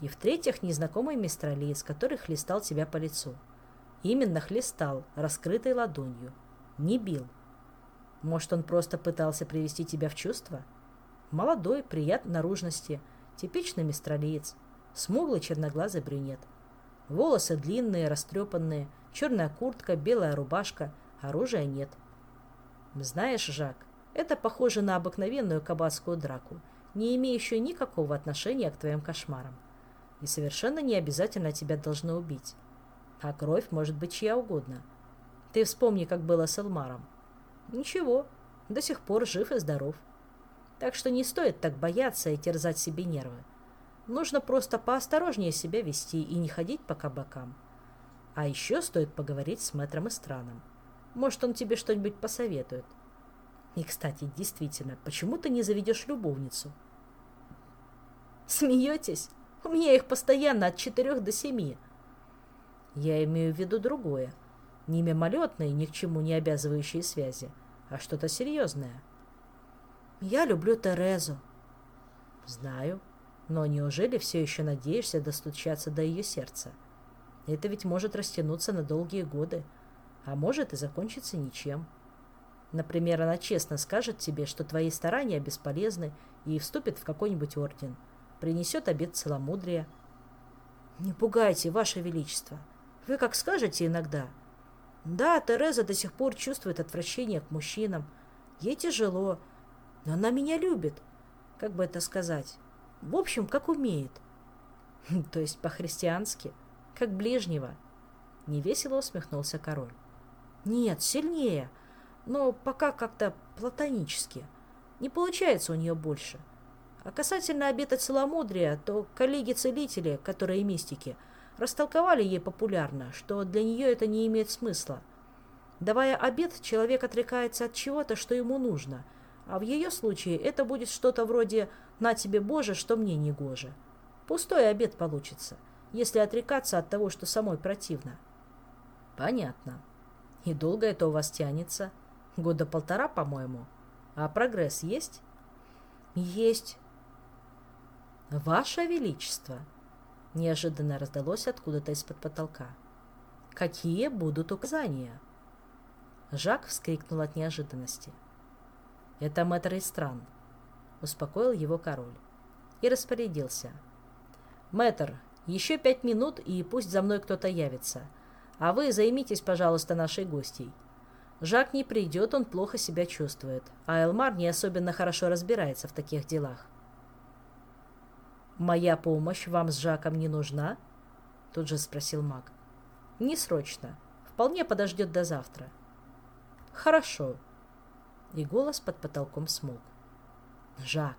И в-третьих, незнакомый мистралиец, который хлестал тебя по лицу. Именно хлестал, раскрытой ладонью. Не бил. Может, он просто пытался привести тебя в чувство? Молодой, приятной наружности, типичный мистралиец, смуглый черноглазый брюнет. Волосы длинные, растрепанные, черная куртка, белая рубашка, оружия нет. Знаешь, Жак, это похоже на обыкновенную кабацкую драку, не имеющую никакого отношения к твоим кошмарам. И совершенно не обязательно тебя должны убить. А кровь может быть чья угодно. Ты вспомни, как было с Элмаром. Ничего, до сих пор жив и здоров. Так что не стоит так бояться и терзать себе нервы. Нужно просто поосторожнее себя вести и не ходить по кабакам. А еще стоит поговорить с мэтром и страном. Может, он тебе что-нибудь посоветует. И, кстати, действительно, почему ты не заведешь любовницу? Смеетесь? У меня их постоянно от четырех до семи. Я имею в виду другое. Не мимолетные, ни к чему не обязывающие связи, а что-то серьезное. Я люблю Терезу. Знаю. Но неужели все еще надеешься достучаться до ее сердца? Это ведь может растянуться на долгие годы, а может и закончиться ничем. Например, она честно скажет тебе, что твои старания бесполезны и вступит в какой-нибудь орден, принесет обед целомудрия. Не пугайте, Ваше Величество. Вы как скажете иногда. Да, Тереза до сих пор чувствует отвращение к мужчинам. Ей тяжело, но она меня любит. Как бы это сказать? В общем, как умеет. То есть по-христиански, как ближнего. Невесело усмехнулся король. Нет, сильнее, но пока как-то платонически. Не получается у нее больше. А касательно обета целомудрия, то коллеги-целители, которые мистики, растолковали ей популярно, что для нее это не имеет смысла. Давая обет, человек отрекается от чего-то, что ему нужно – а в ее случае это будет что-то вроде «на тебе, Боже, что мне не гоже». Пустой обед получится, если отрекаться от того, что самой противно. Понятно. И долго это у вас тянется? Года полтора, по-моему. А прогресс есть? Есть. Ваше Величество! Неожиданно раздалось откуда-то из-под потолка. Какие будут указания? Жак вскрикнул от неожиданности. — это мэтр из стран, успокоил его король и распорядился. Мэтр, еще пять минут, и пусть за мной кто-то явится. А вы займитесь, пожалуйста, нашей гостьей. Жак не придет, он плохо себя чувствует, а Элмар не особенно хорошо разбирается в таких делах. «Моя помощь вам с Жаком не нужна?» Тут же спросил маг. «Не срочно. Вполне подождет до завтра». «Хорошо», и голос под потолком смолк. «Жак,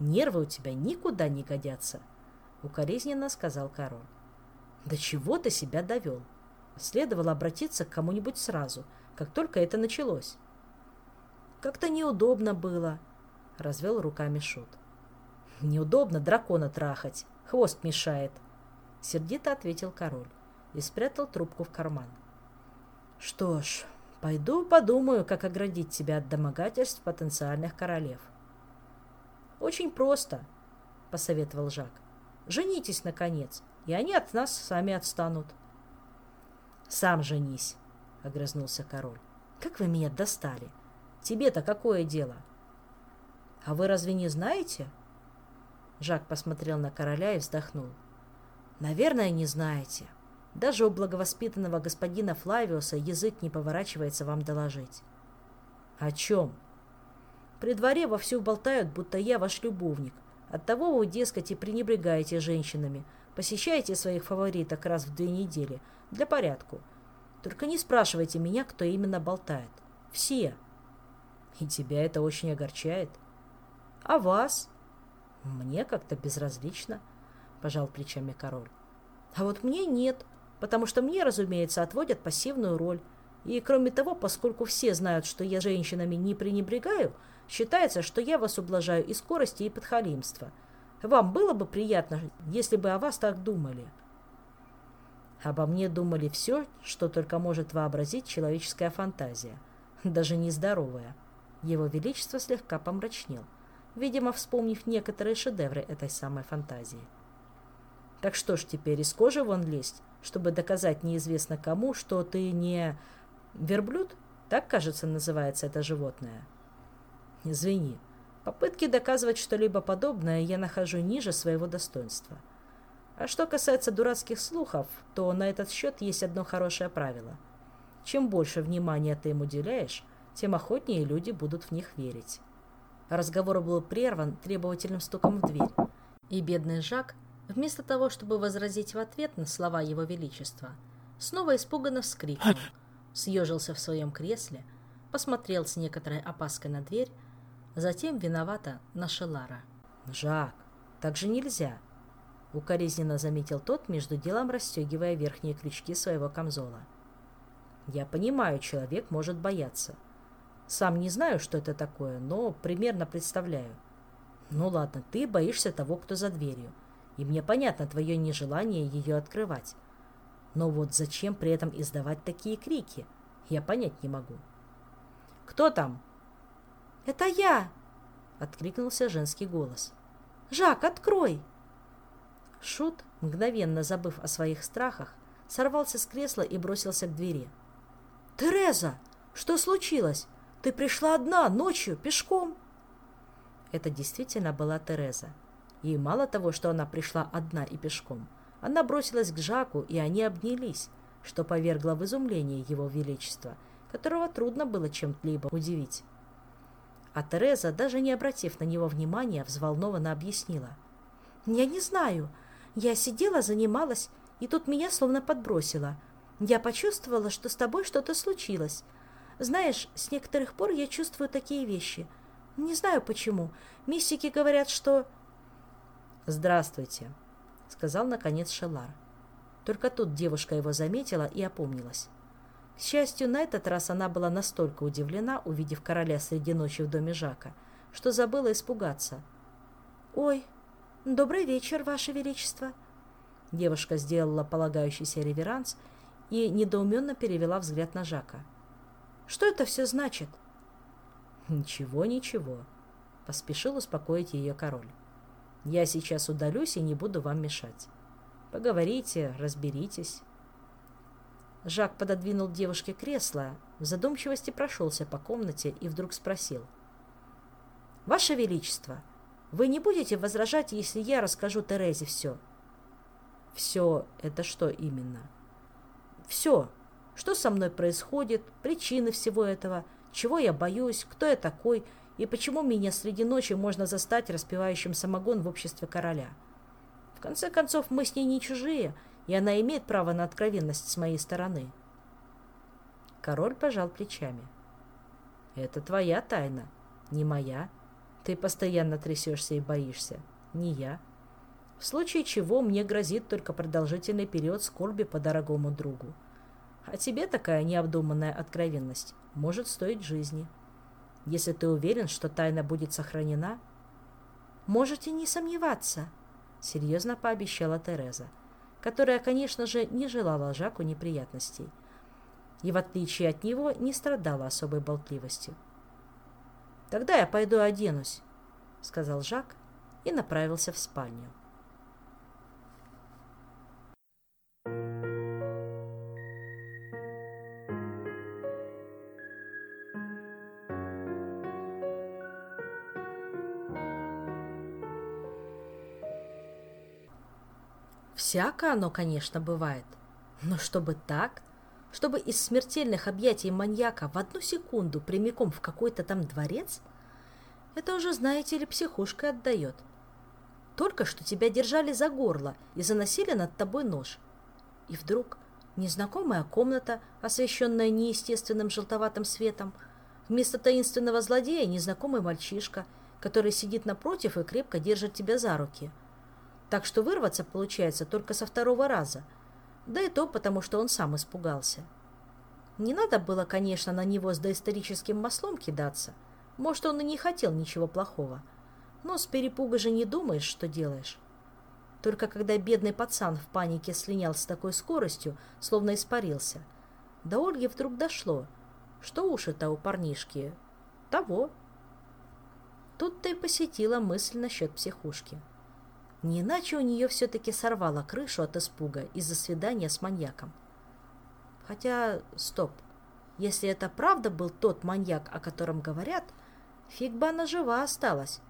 нервы у тебя никуда не годятся», — укоризненно сказал король. «Да чего ты себя довел? Следовало обратиться к кому-нибудь сразу, как только это началось». «Как-то неудобно было», — развел руками Шут. «Неудобно дракона трахать, хвост мешает», — сердито ответил король и спрятал трубку в карман. «Что ж, Пойду подумаю, как оградить тебя от домогательств потенциальных королев. Очень просто, посоветовал Жак. Женитесь, наконец, и они от нас сами отстанут. Сам женись, огрызнулся король. Как вы меня достали? Тебе-то какое дело? А вы разве не знаете? Жак посмотрел на короля и вздохнул. Наверное, не знаете. — даже у благовоспитанного господина Флавиуса язык не поворачивается вам доложить. О чем? При дворе вовсю болтают, будто я ваш любовник. Оттого вы, дескать, и пренебрегаете женщинами. Посещаете своих фавориток раз в две недели. Для порядку. Только не спрашивайте меня, кто именно болтает. Все. И тебя это очень огорчает. А вас? Мне как-то безразлично, пожал плечами король. А вот мне нет, потому что мне, разумеется, отводят пассивную роль. И кроме того, поскольку все знают, что я женщинами не пренебрегаю, считается, что я вас ублажаю и скорости, и подхалимства. Вам было бы приятно, если бы о вас так думали. Обо мне думали все, что только может вообразить человеческая фантазия, даже нездоровая. Его Величество слегка помрачнел, видимо, вспомнив некоторые шедевры этой самой фантазии. Так что ж теперь из кожи вон лезть, чтобы доказать неизвестно кому, что ты не... Верблюд? Так, кажется, называется это животное. Извини. Попытки доказывать что-либо подобное я нахожу ниже своего достоинства. А что касается дурацких слухов, то на этот счет есть одно хорошее правило. Чем больше внимания ты им уделяешь, тем охотнее люди будут в них верить. Разговор был прерван требовательным стуком в дверь, и бедный Жак, вместо того, чтобы возразить в ответ на слова его величества, снова испуганно вскрикнул, съежился в своем кресле, посмотрел с некоторой опаской на дверь, затем виновато на Шелара. «Жак, так же нельзя!» — укоризненно заметил тот, между делом расстегивая верхние крючки своего камзола. «Я понимаю, человек может бояться. Сам не знаю, что это такое, но примерно представляю. Ну ладно, ты боишься того, кто за дверью, и мне понятно твое нежелание ее открывать. Но вот зачем при этом издавать такие крики? Я понять не могу. «Кто там?» «Это я!» — откликнулся женский голос. «Жак, открой!» Шут, мгновенно забыв о своих страхах, сорвался с кресла и бросился к двери. «Тереза, что случилось? Ты пришла одна, ночью, пешком?» Это действительно была Тереза. И мало того, что она пришла одна и пешком, она бросилась к Жаку, и они обнялись, что повергло в изумление его величества, которого трудно было чем-либо удивить. А Тереза, даже не обратив на него внимания, взволнованно объяснила. «Я не знаю. Я сидела, занималась, и тут меня словно подбросило. Я почувствовала, что с тобой что-то случилось. Знаешь, с некоторых пор я чувствую такие вещи. Не знаю почему. Мистики говорят, что...» «Здравствуйте», — сказал наконец Шелар. Только тут девушка его заметила и опомнилась. К счастью, на этот раз она была настолько удивлена, увидев короля среди ночи в доме Жака, что забыла испугаться. «Ой, добрый вечер, ваше величество!» Девушка сделала полагающийся реверанс и недоуменно перевела взгляд на Жака. «Что это все значит?» «Ничего, ничего», — поспешил успокоить ее король. «Я сейчас удалюсь и не буду вам мешать. Поговорите, разберитесь». Жак пододвинул девушке кресло, в задумчивости прошелся по комнате и вдруг спросил. «Ваше Величество, вы не будете возражать, если я расскажу Терезе все?» «Все — это что именно?» «Все. Что со мной происходит, причины всего этого, чего я боюсь, кто я такой и почему меня среди ночи можно застать распивающим самогон в обществе короля. В конце концов, мы с ней не чужие — и она имеет право на откровенность с моей стороны. Король пожал плечами. Это твоя тайна, не моя. Ты постоянно трясешься и боишься, не я. В случае чего мне грозит только продолжительный период скорби по дорогому другу. А тебе такая необдуманная откровенность может стоить жизни. Если ты уверен, что тайна будет сохранена... Можете не сомневаться, — серьезно пообещала Тереза. — которая, конечно же, не желала Жаку неприятностей и, в отличие от него, не страдала особой болтливостью. «Тогда я пойду оденусь», — сказал Жак и направился в спальню. Всяко оно, конечно, бывает. Но чтобы так, чтобы из смертельных объятий маньяка в одну секунду прямиком в какой-то там дворец, это уже, знаете ли, психушкой отдает. Только что тебя держали за горло и заносили над тобой нож. И вдруг незнакомая комната, освещенная неестественным желтоватым светом, вместо таинственного злодея незнакомый мальчишка, который сидит напротив и крепко держит тебя за руки – Так что вырваться получается только со второго раза. Да и то потому, что он сам испугался. Не надо было, конечно, на него с доисторическим маслом кидаться. Может, он и не хотел ничего плохого. Но с перепуга же не думаешь, что делаешь. Только когда бедный пацан в панике слинял с такой скоростью, словно испарился, до Ольги вдруг дошло, что уши-то у парнишки того. Тут-то и посетила мысль насчет психушки. Не иначе у нее все-таки сорвало крышу от испуга из-за свидания с маньяком. Хотя, стоп, если это правда был тот маньяк, о котором говорят, фиг бы она жива осталась.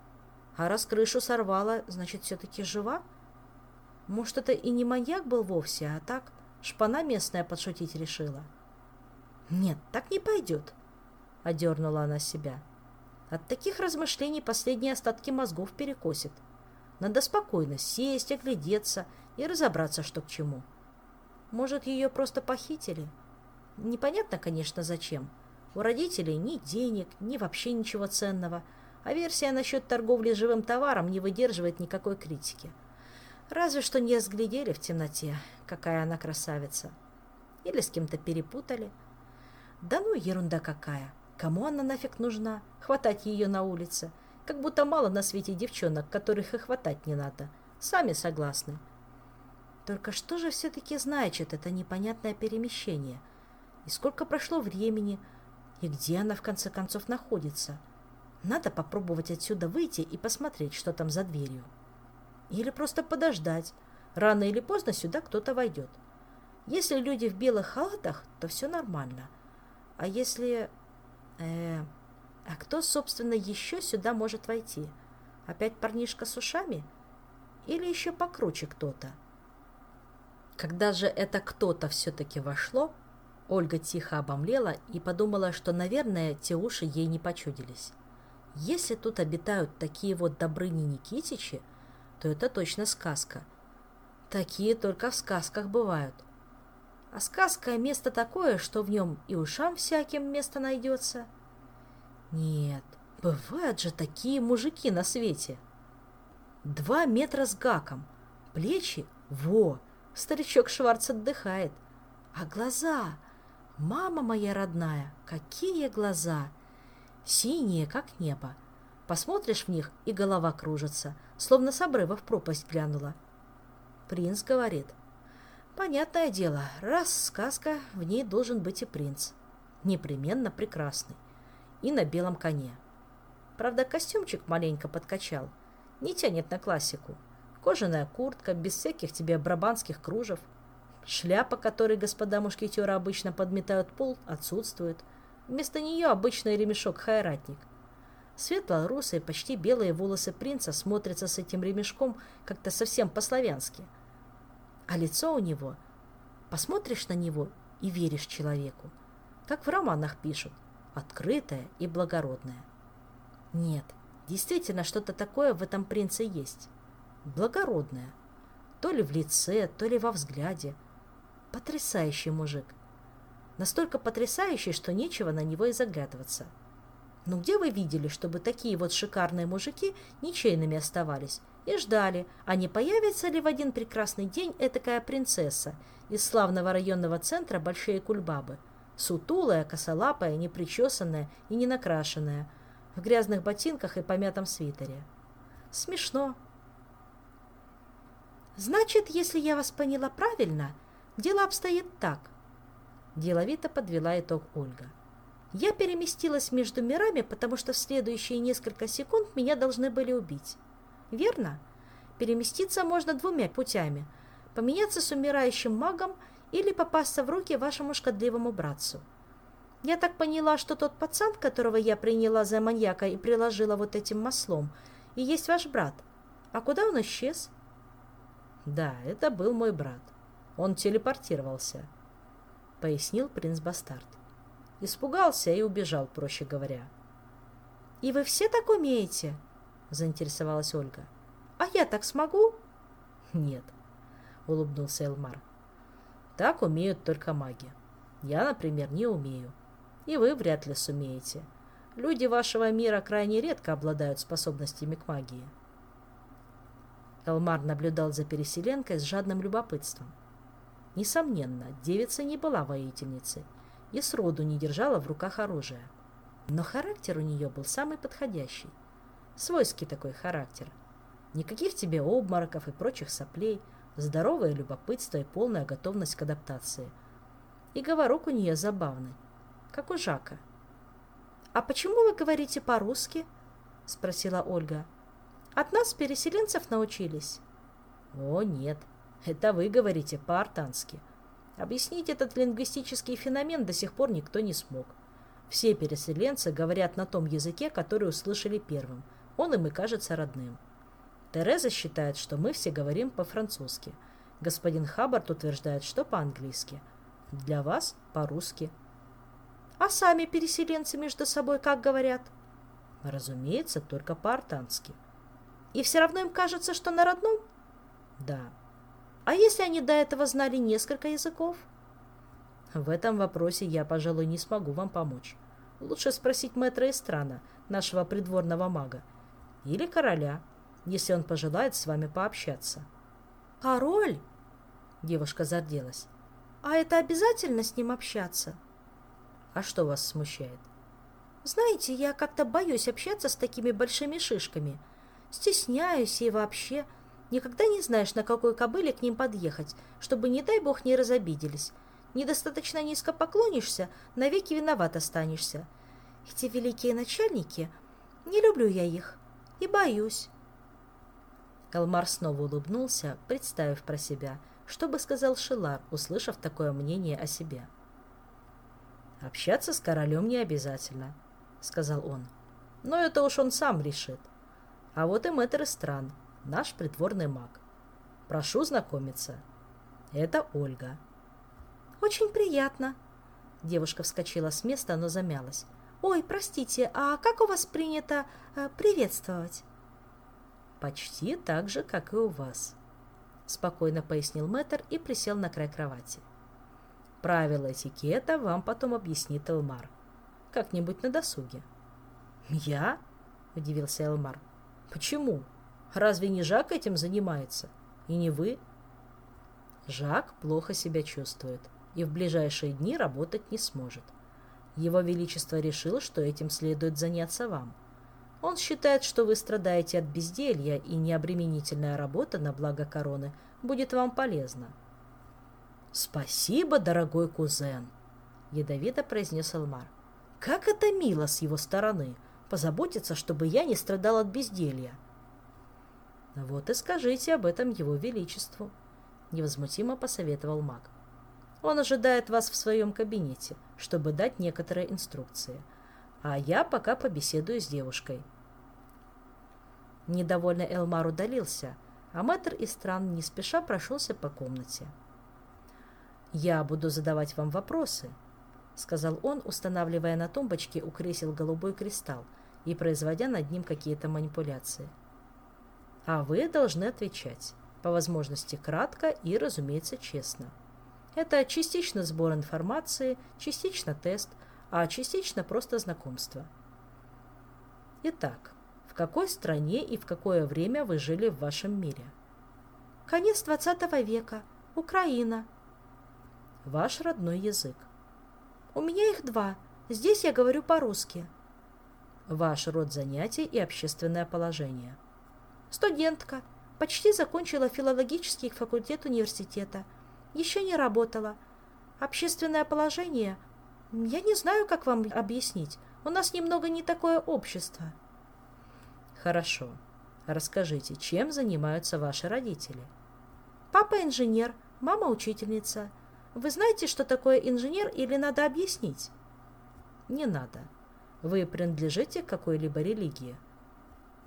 А раз крышу сорвала, значит, все-таки жива? Может, это и не маньяк был вовсе, а так шпана местная подшутить решила. Нет, так не пойдет, — одернула она себя. От таких размышлений последние остатки мозгов перекосит. Надо спокойно сесть, оглядеться и разобраться, что к чему. — может, ее просто похитили? Непонятно, конечно, зачем. У родителей ни денег, ни вообще ничего ценного, а версия насчет торговли живым товаром не выдерживает никакой критики. Разве что не разглядели в темноте, какая она красавица. Или с кем-то перепутали. Да ну, ерунда какая. Кому она нафиг нужна? Хватать ее на улице. Как будто мало на свете девчонок, которых и хватать не надо. Сами согласны. Только что же все-таки значит это непонятное перемещение? И сколько прошло времени? И где она в конце концов находится? Надо попробовать отсюда выйти и посмотреть, что там за дверью. Или просто подождать. Рано или поздно сюда кто-то войдет. Если люди в белых халатах, то все нормально. А если... Э, а кто, собственно, еще сюда может войти? Опять парнишка с ушами? Или еще покруче кто-то? Когда же это кто-то все-таки вошло, Ольга тихо обомлела и подумала, что, наверное, те уши ей не почудились. Если тут обитают такие вот Добрыни Никитичи, то это точно сказка. Такие только в сказках бывают. А сказка — место такое, что в нем и ушам всяким место найдется. Нет, бывают же такие мужики на свете. Два метра с гаком, плечи — во! Старичок Шварц отдыхает. А глаза... Мама моя родная, какие глаза! Синие, как небо. Посмотришь в них, и голова кружится, словно с обрыва в пропасть глянула. Принц говорит. Понятное дело, раз сказка, в ней должен быть и принц. Непременно прекрасный. И на белом коне. Правда, костюмчик маленько подкачал. Не тянет на классику. Кожаная куртка, без всяких тебе брабанских кружев. Шляпа, которой господа мушкетеры обычно подметают пол, отсутствует. Вместо нее обычный ремешок-хайратник. Светло-русые, почти белые волосы принца смотрятся с этим ремешком как-то совсем по-славянски. А лицо у него... Посмотришь на него и веришь человеку. Как в романах пишут. Открытое и благородное. Нет, действительно что-то такое в этом принце есть благородная. То ли в лице, то ли во взгляде. Потрясающий мужик. Настолько потрясающий, что нечего на него и заглядываться. Ну где вы видели, чтобы такие вот шикарные мужики ничейными оставались и ждали, а не появится ли в один прекрасный день этакая принцесса из славного районного центра Большие Кульбабы, сутулая, косолапая, непричесанная и не накрашенная, в грязных ботинках и помятом свитере. Смешно, Значит, если я вас поняла правильно, дело обстоит так. Деловито подвела итог Ольга. Я переместилась между мирами, потому что в следующие несколько секунд меня должны были убить. Верно? Переместиться можно двумя путями. Поменяться с умирающим магом или попасться в руки вашему шкодливому братцу. Я так поняла, что тот пацан, которого я приняла за маньяка и приложила вот этим маслом, и есть ваш брат. А куда он исчез? — да, это был мой брат. Он телепортировался, пояснил принц Бастард. Испугался и убежал, проще говоря. И вы все так умеете? заинтересовалась Ольга. А я так смогу? Нет, улыбнулся Элмар. Так умеют только маги. Я, например, не умею. И вы вряд ли сумеете. Люди вашего мира крайне редко обладают способностями к магии. Элмар наблюдал за переселенкой с жадным любопытством. Несомненно, девица не была воительницей и сроду не держала в руках оружие. Но характер у нее был самый подходящий. Свойский такой характер. Никаких тебе обмороков и прочих соплей, здоровое любопытство и полная готовность к адаптации. И говорок у нее забавный, как у Жака. «А почему вы говорите по-русски?» — спросила Ольга. «От нас, переселенцев, научились?» «О, нет, это вы говорите по-артански. Объяснить этот лингвистический феномен до сих пор никто не смог. Все переселенцы говорят на том языке, который услышали первым. Он им и кажется родным. Тереза считает, что мы все говорим по-французски. Господин Хаббард утверждает, что по-английски. Для вас по-русски. А сами переселенцы между собой как говорят? Разумеется, только по-артански. И все равно им кажется, что на родном? Да. А если они до этого знали несколько языков? В этом вопросе я, пожалуй, не смогу вам помочь. Лучше спросить мэтра Эстрана, нашего придворного мага, или короля, если он пожелает с вами пообщаться. Король? Девушка зарделась. А это обязательно с ним общаться? А что вас смущает? Знаете, я как-то боюсь общаться с такими большими шишками. Стесняюсь и вообще... Никогда не знаешь, на какой кобыле к ним подъехать, чтобы, не дай бог, не разобиделись. Недостаточно низко поклонишься, навеки виноват останешься. Эти великие начальники, не люблю я их и боюсь. Элмар снова улыбнулся, представив про себя, что бы сказал Шилар, услышав такое мнение о себе. «Общаться с королем не обязательно», — сказал он. «Но это уж он сам решит. А вот и мэтр стран, наш придворный маг. Прошу знакомиться. Это Ольга». «Очень приятно». Девушка вскочила с места, но замялась. «Ой, простите, а как у вас принято э, приветствовать?» «Почти так же, как и у вас», — спокойно пояснил мэтр и присел на край кровати. «Правила этикета вам потом объяснит Элмар. Как-нибудь на досуге». «Я?» — удивился Элмар. «Почему? Разве не Жак этим занимается? И не вы?» Жак плохо себя чувствует и в ближайшие дни работать не сможет. Его Величество решил, что этим следует заняться вам. Он считает, что вы страдаете от безделья, и необременительная работа на благо короны будет вам полезна. «Спасибо, дорогой кузен!» — ядовито произнес Элмар. «Как это мило с его стороны! Позаботиться, чтобы я не страдал от безделья!» «Вот и скажите об этом его величеству», — невозмутимо посоветовал маг. «Он ожидает вас в своем кабинете, чтобы дать некоторые инструкции а я пока побеседую с девушкой. Недовольный Элмар удалился, а мэтр из стран не спеша прошелся по комнате. «Я буду задавать вам вопросы», — сказал он, устанавливая на тумбочке у кресел голубой кристалл и производя над ним какие-то манипуляции. «А вы должны отвечать, по возможности кратко и, разумеется, честно. Это частично сбор информации, частично тест — а частично просто знакомство. Итак, в какой стране и в какое время вы жили в вашем мире? Конец 20 века. Украина. Ваш родной язык. У меня их два. Здесь я говорю по-русски. Ваш род занятий и общественное положение. Студентка. Почти закончила филологический факультет университета. Еще не работала. Общественное положение – я не знаю, как вам объяснить. У нас немного не такое общество. Хорошо. Расскажите, чем занимаются ваши родители? Папа инженер, мама учительница. Вы знаете, что такое инженер или надо объяснить? Не надо. Вы принадлежите к какой-либо религии?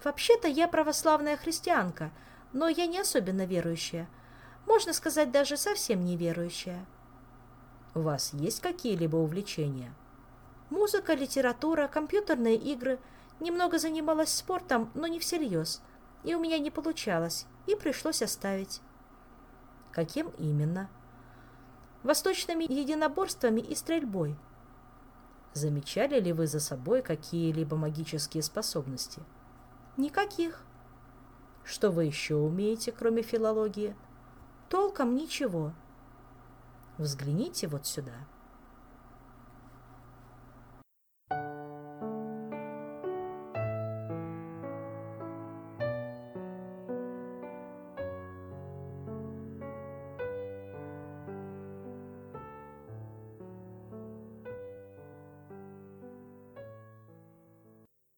Вообще-то я православная христианка, но я не особенно верующая. Можно сказать, даже совсем не верующая. У вас есть какие-либо увлечения? Музыка, литература, компьютерные игры. Немного занималась спортом, но не всерьез. И у меня не получалось, и пришлось оставить. Каким именно? Восточными единоборствами и стрельбой. Замечали ли вы за собой какие-либо магические способности? Никаких. Что вы еще умеете, кроме филологии? Толком ничего. Взгляните вот сюда.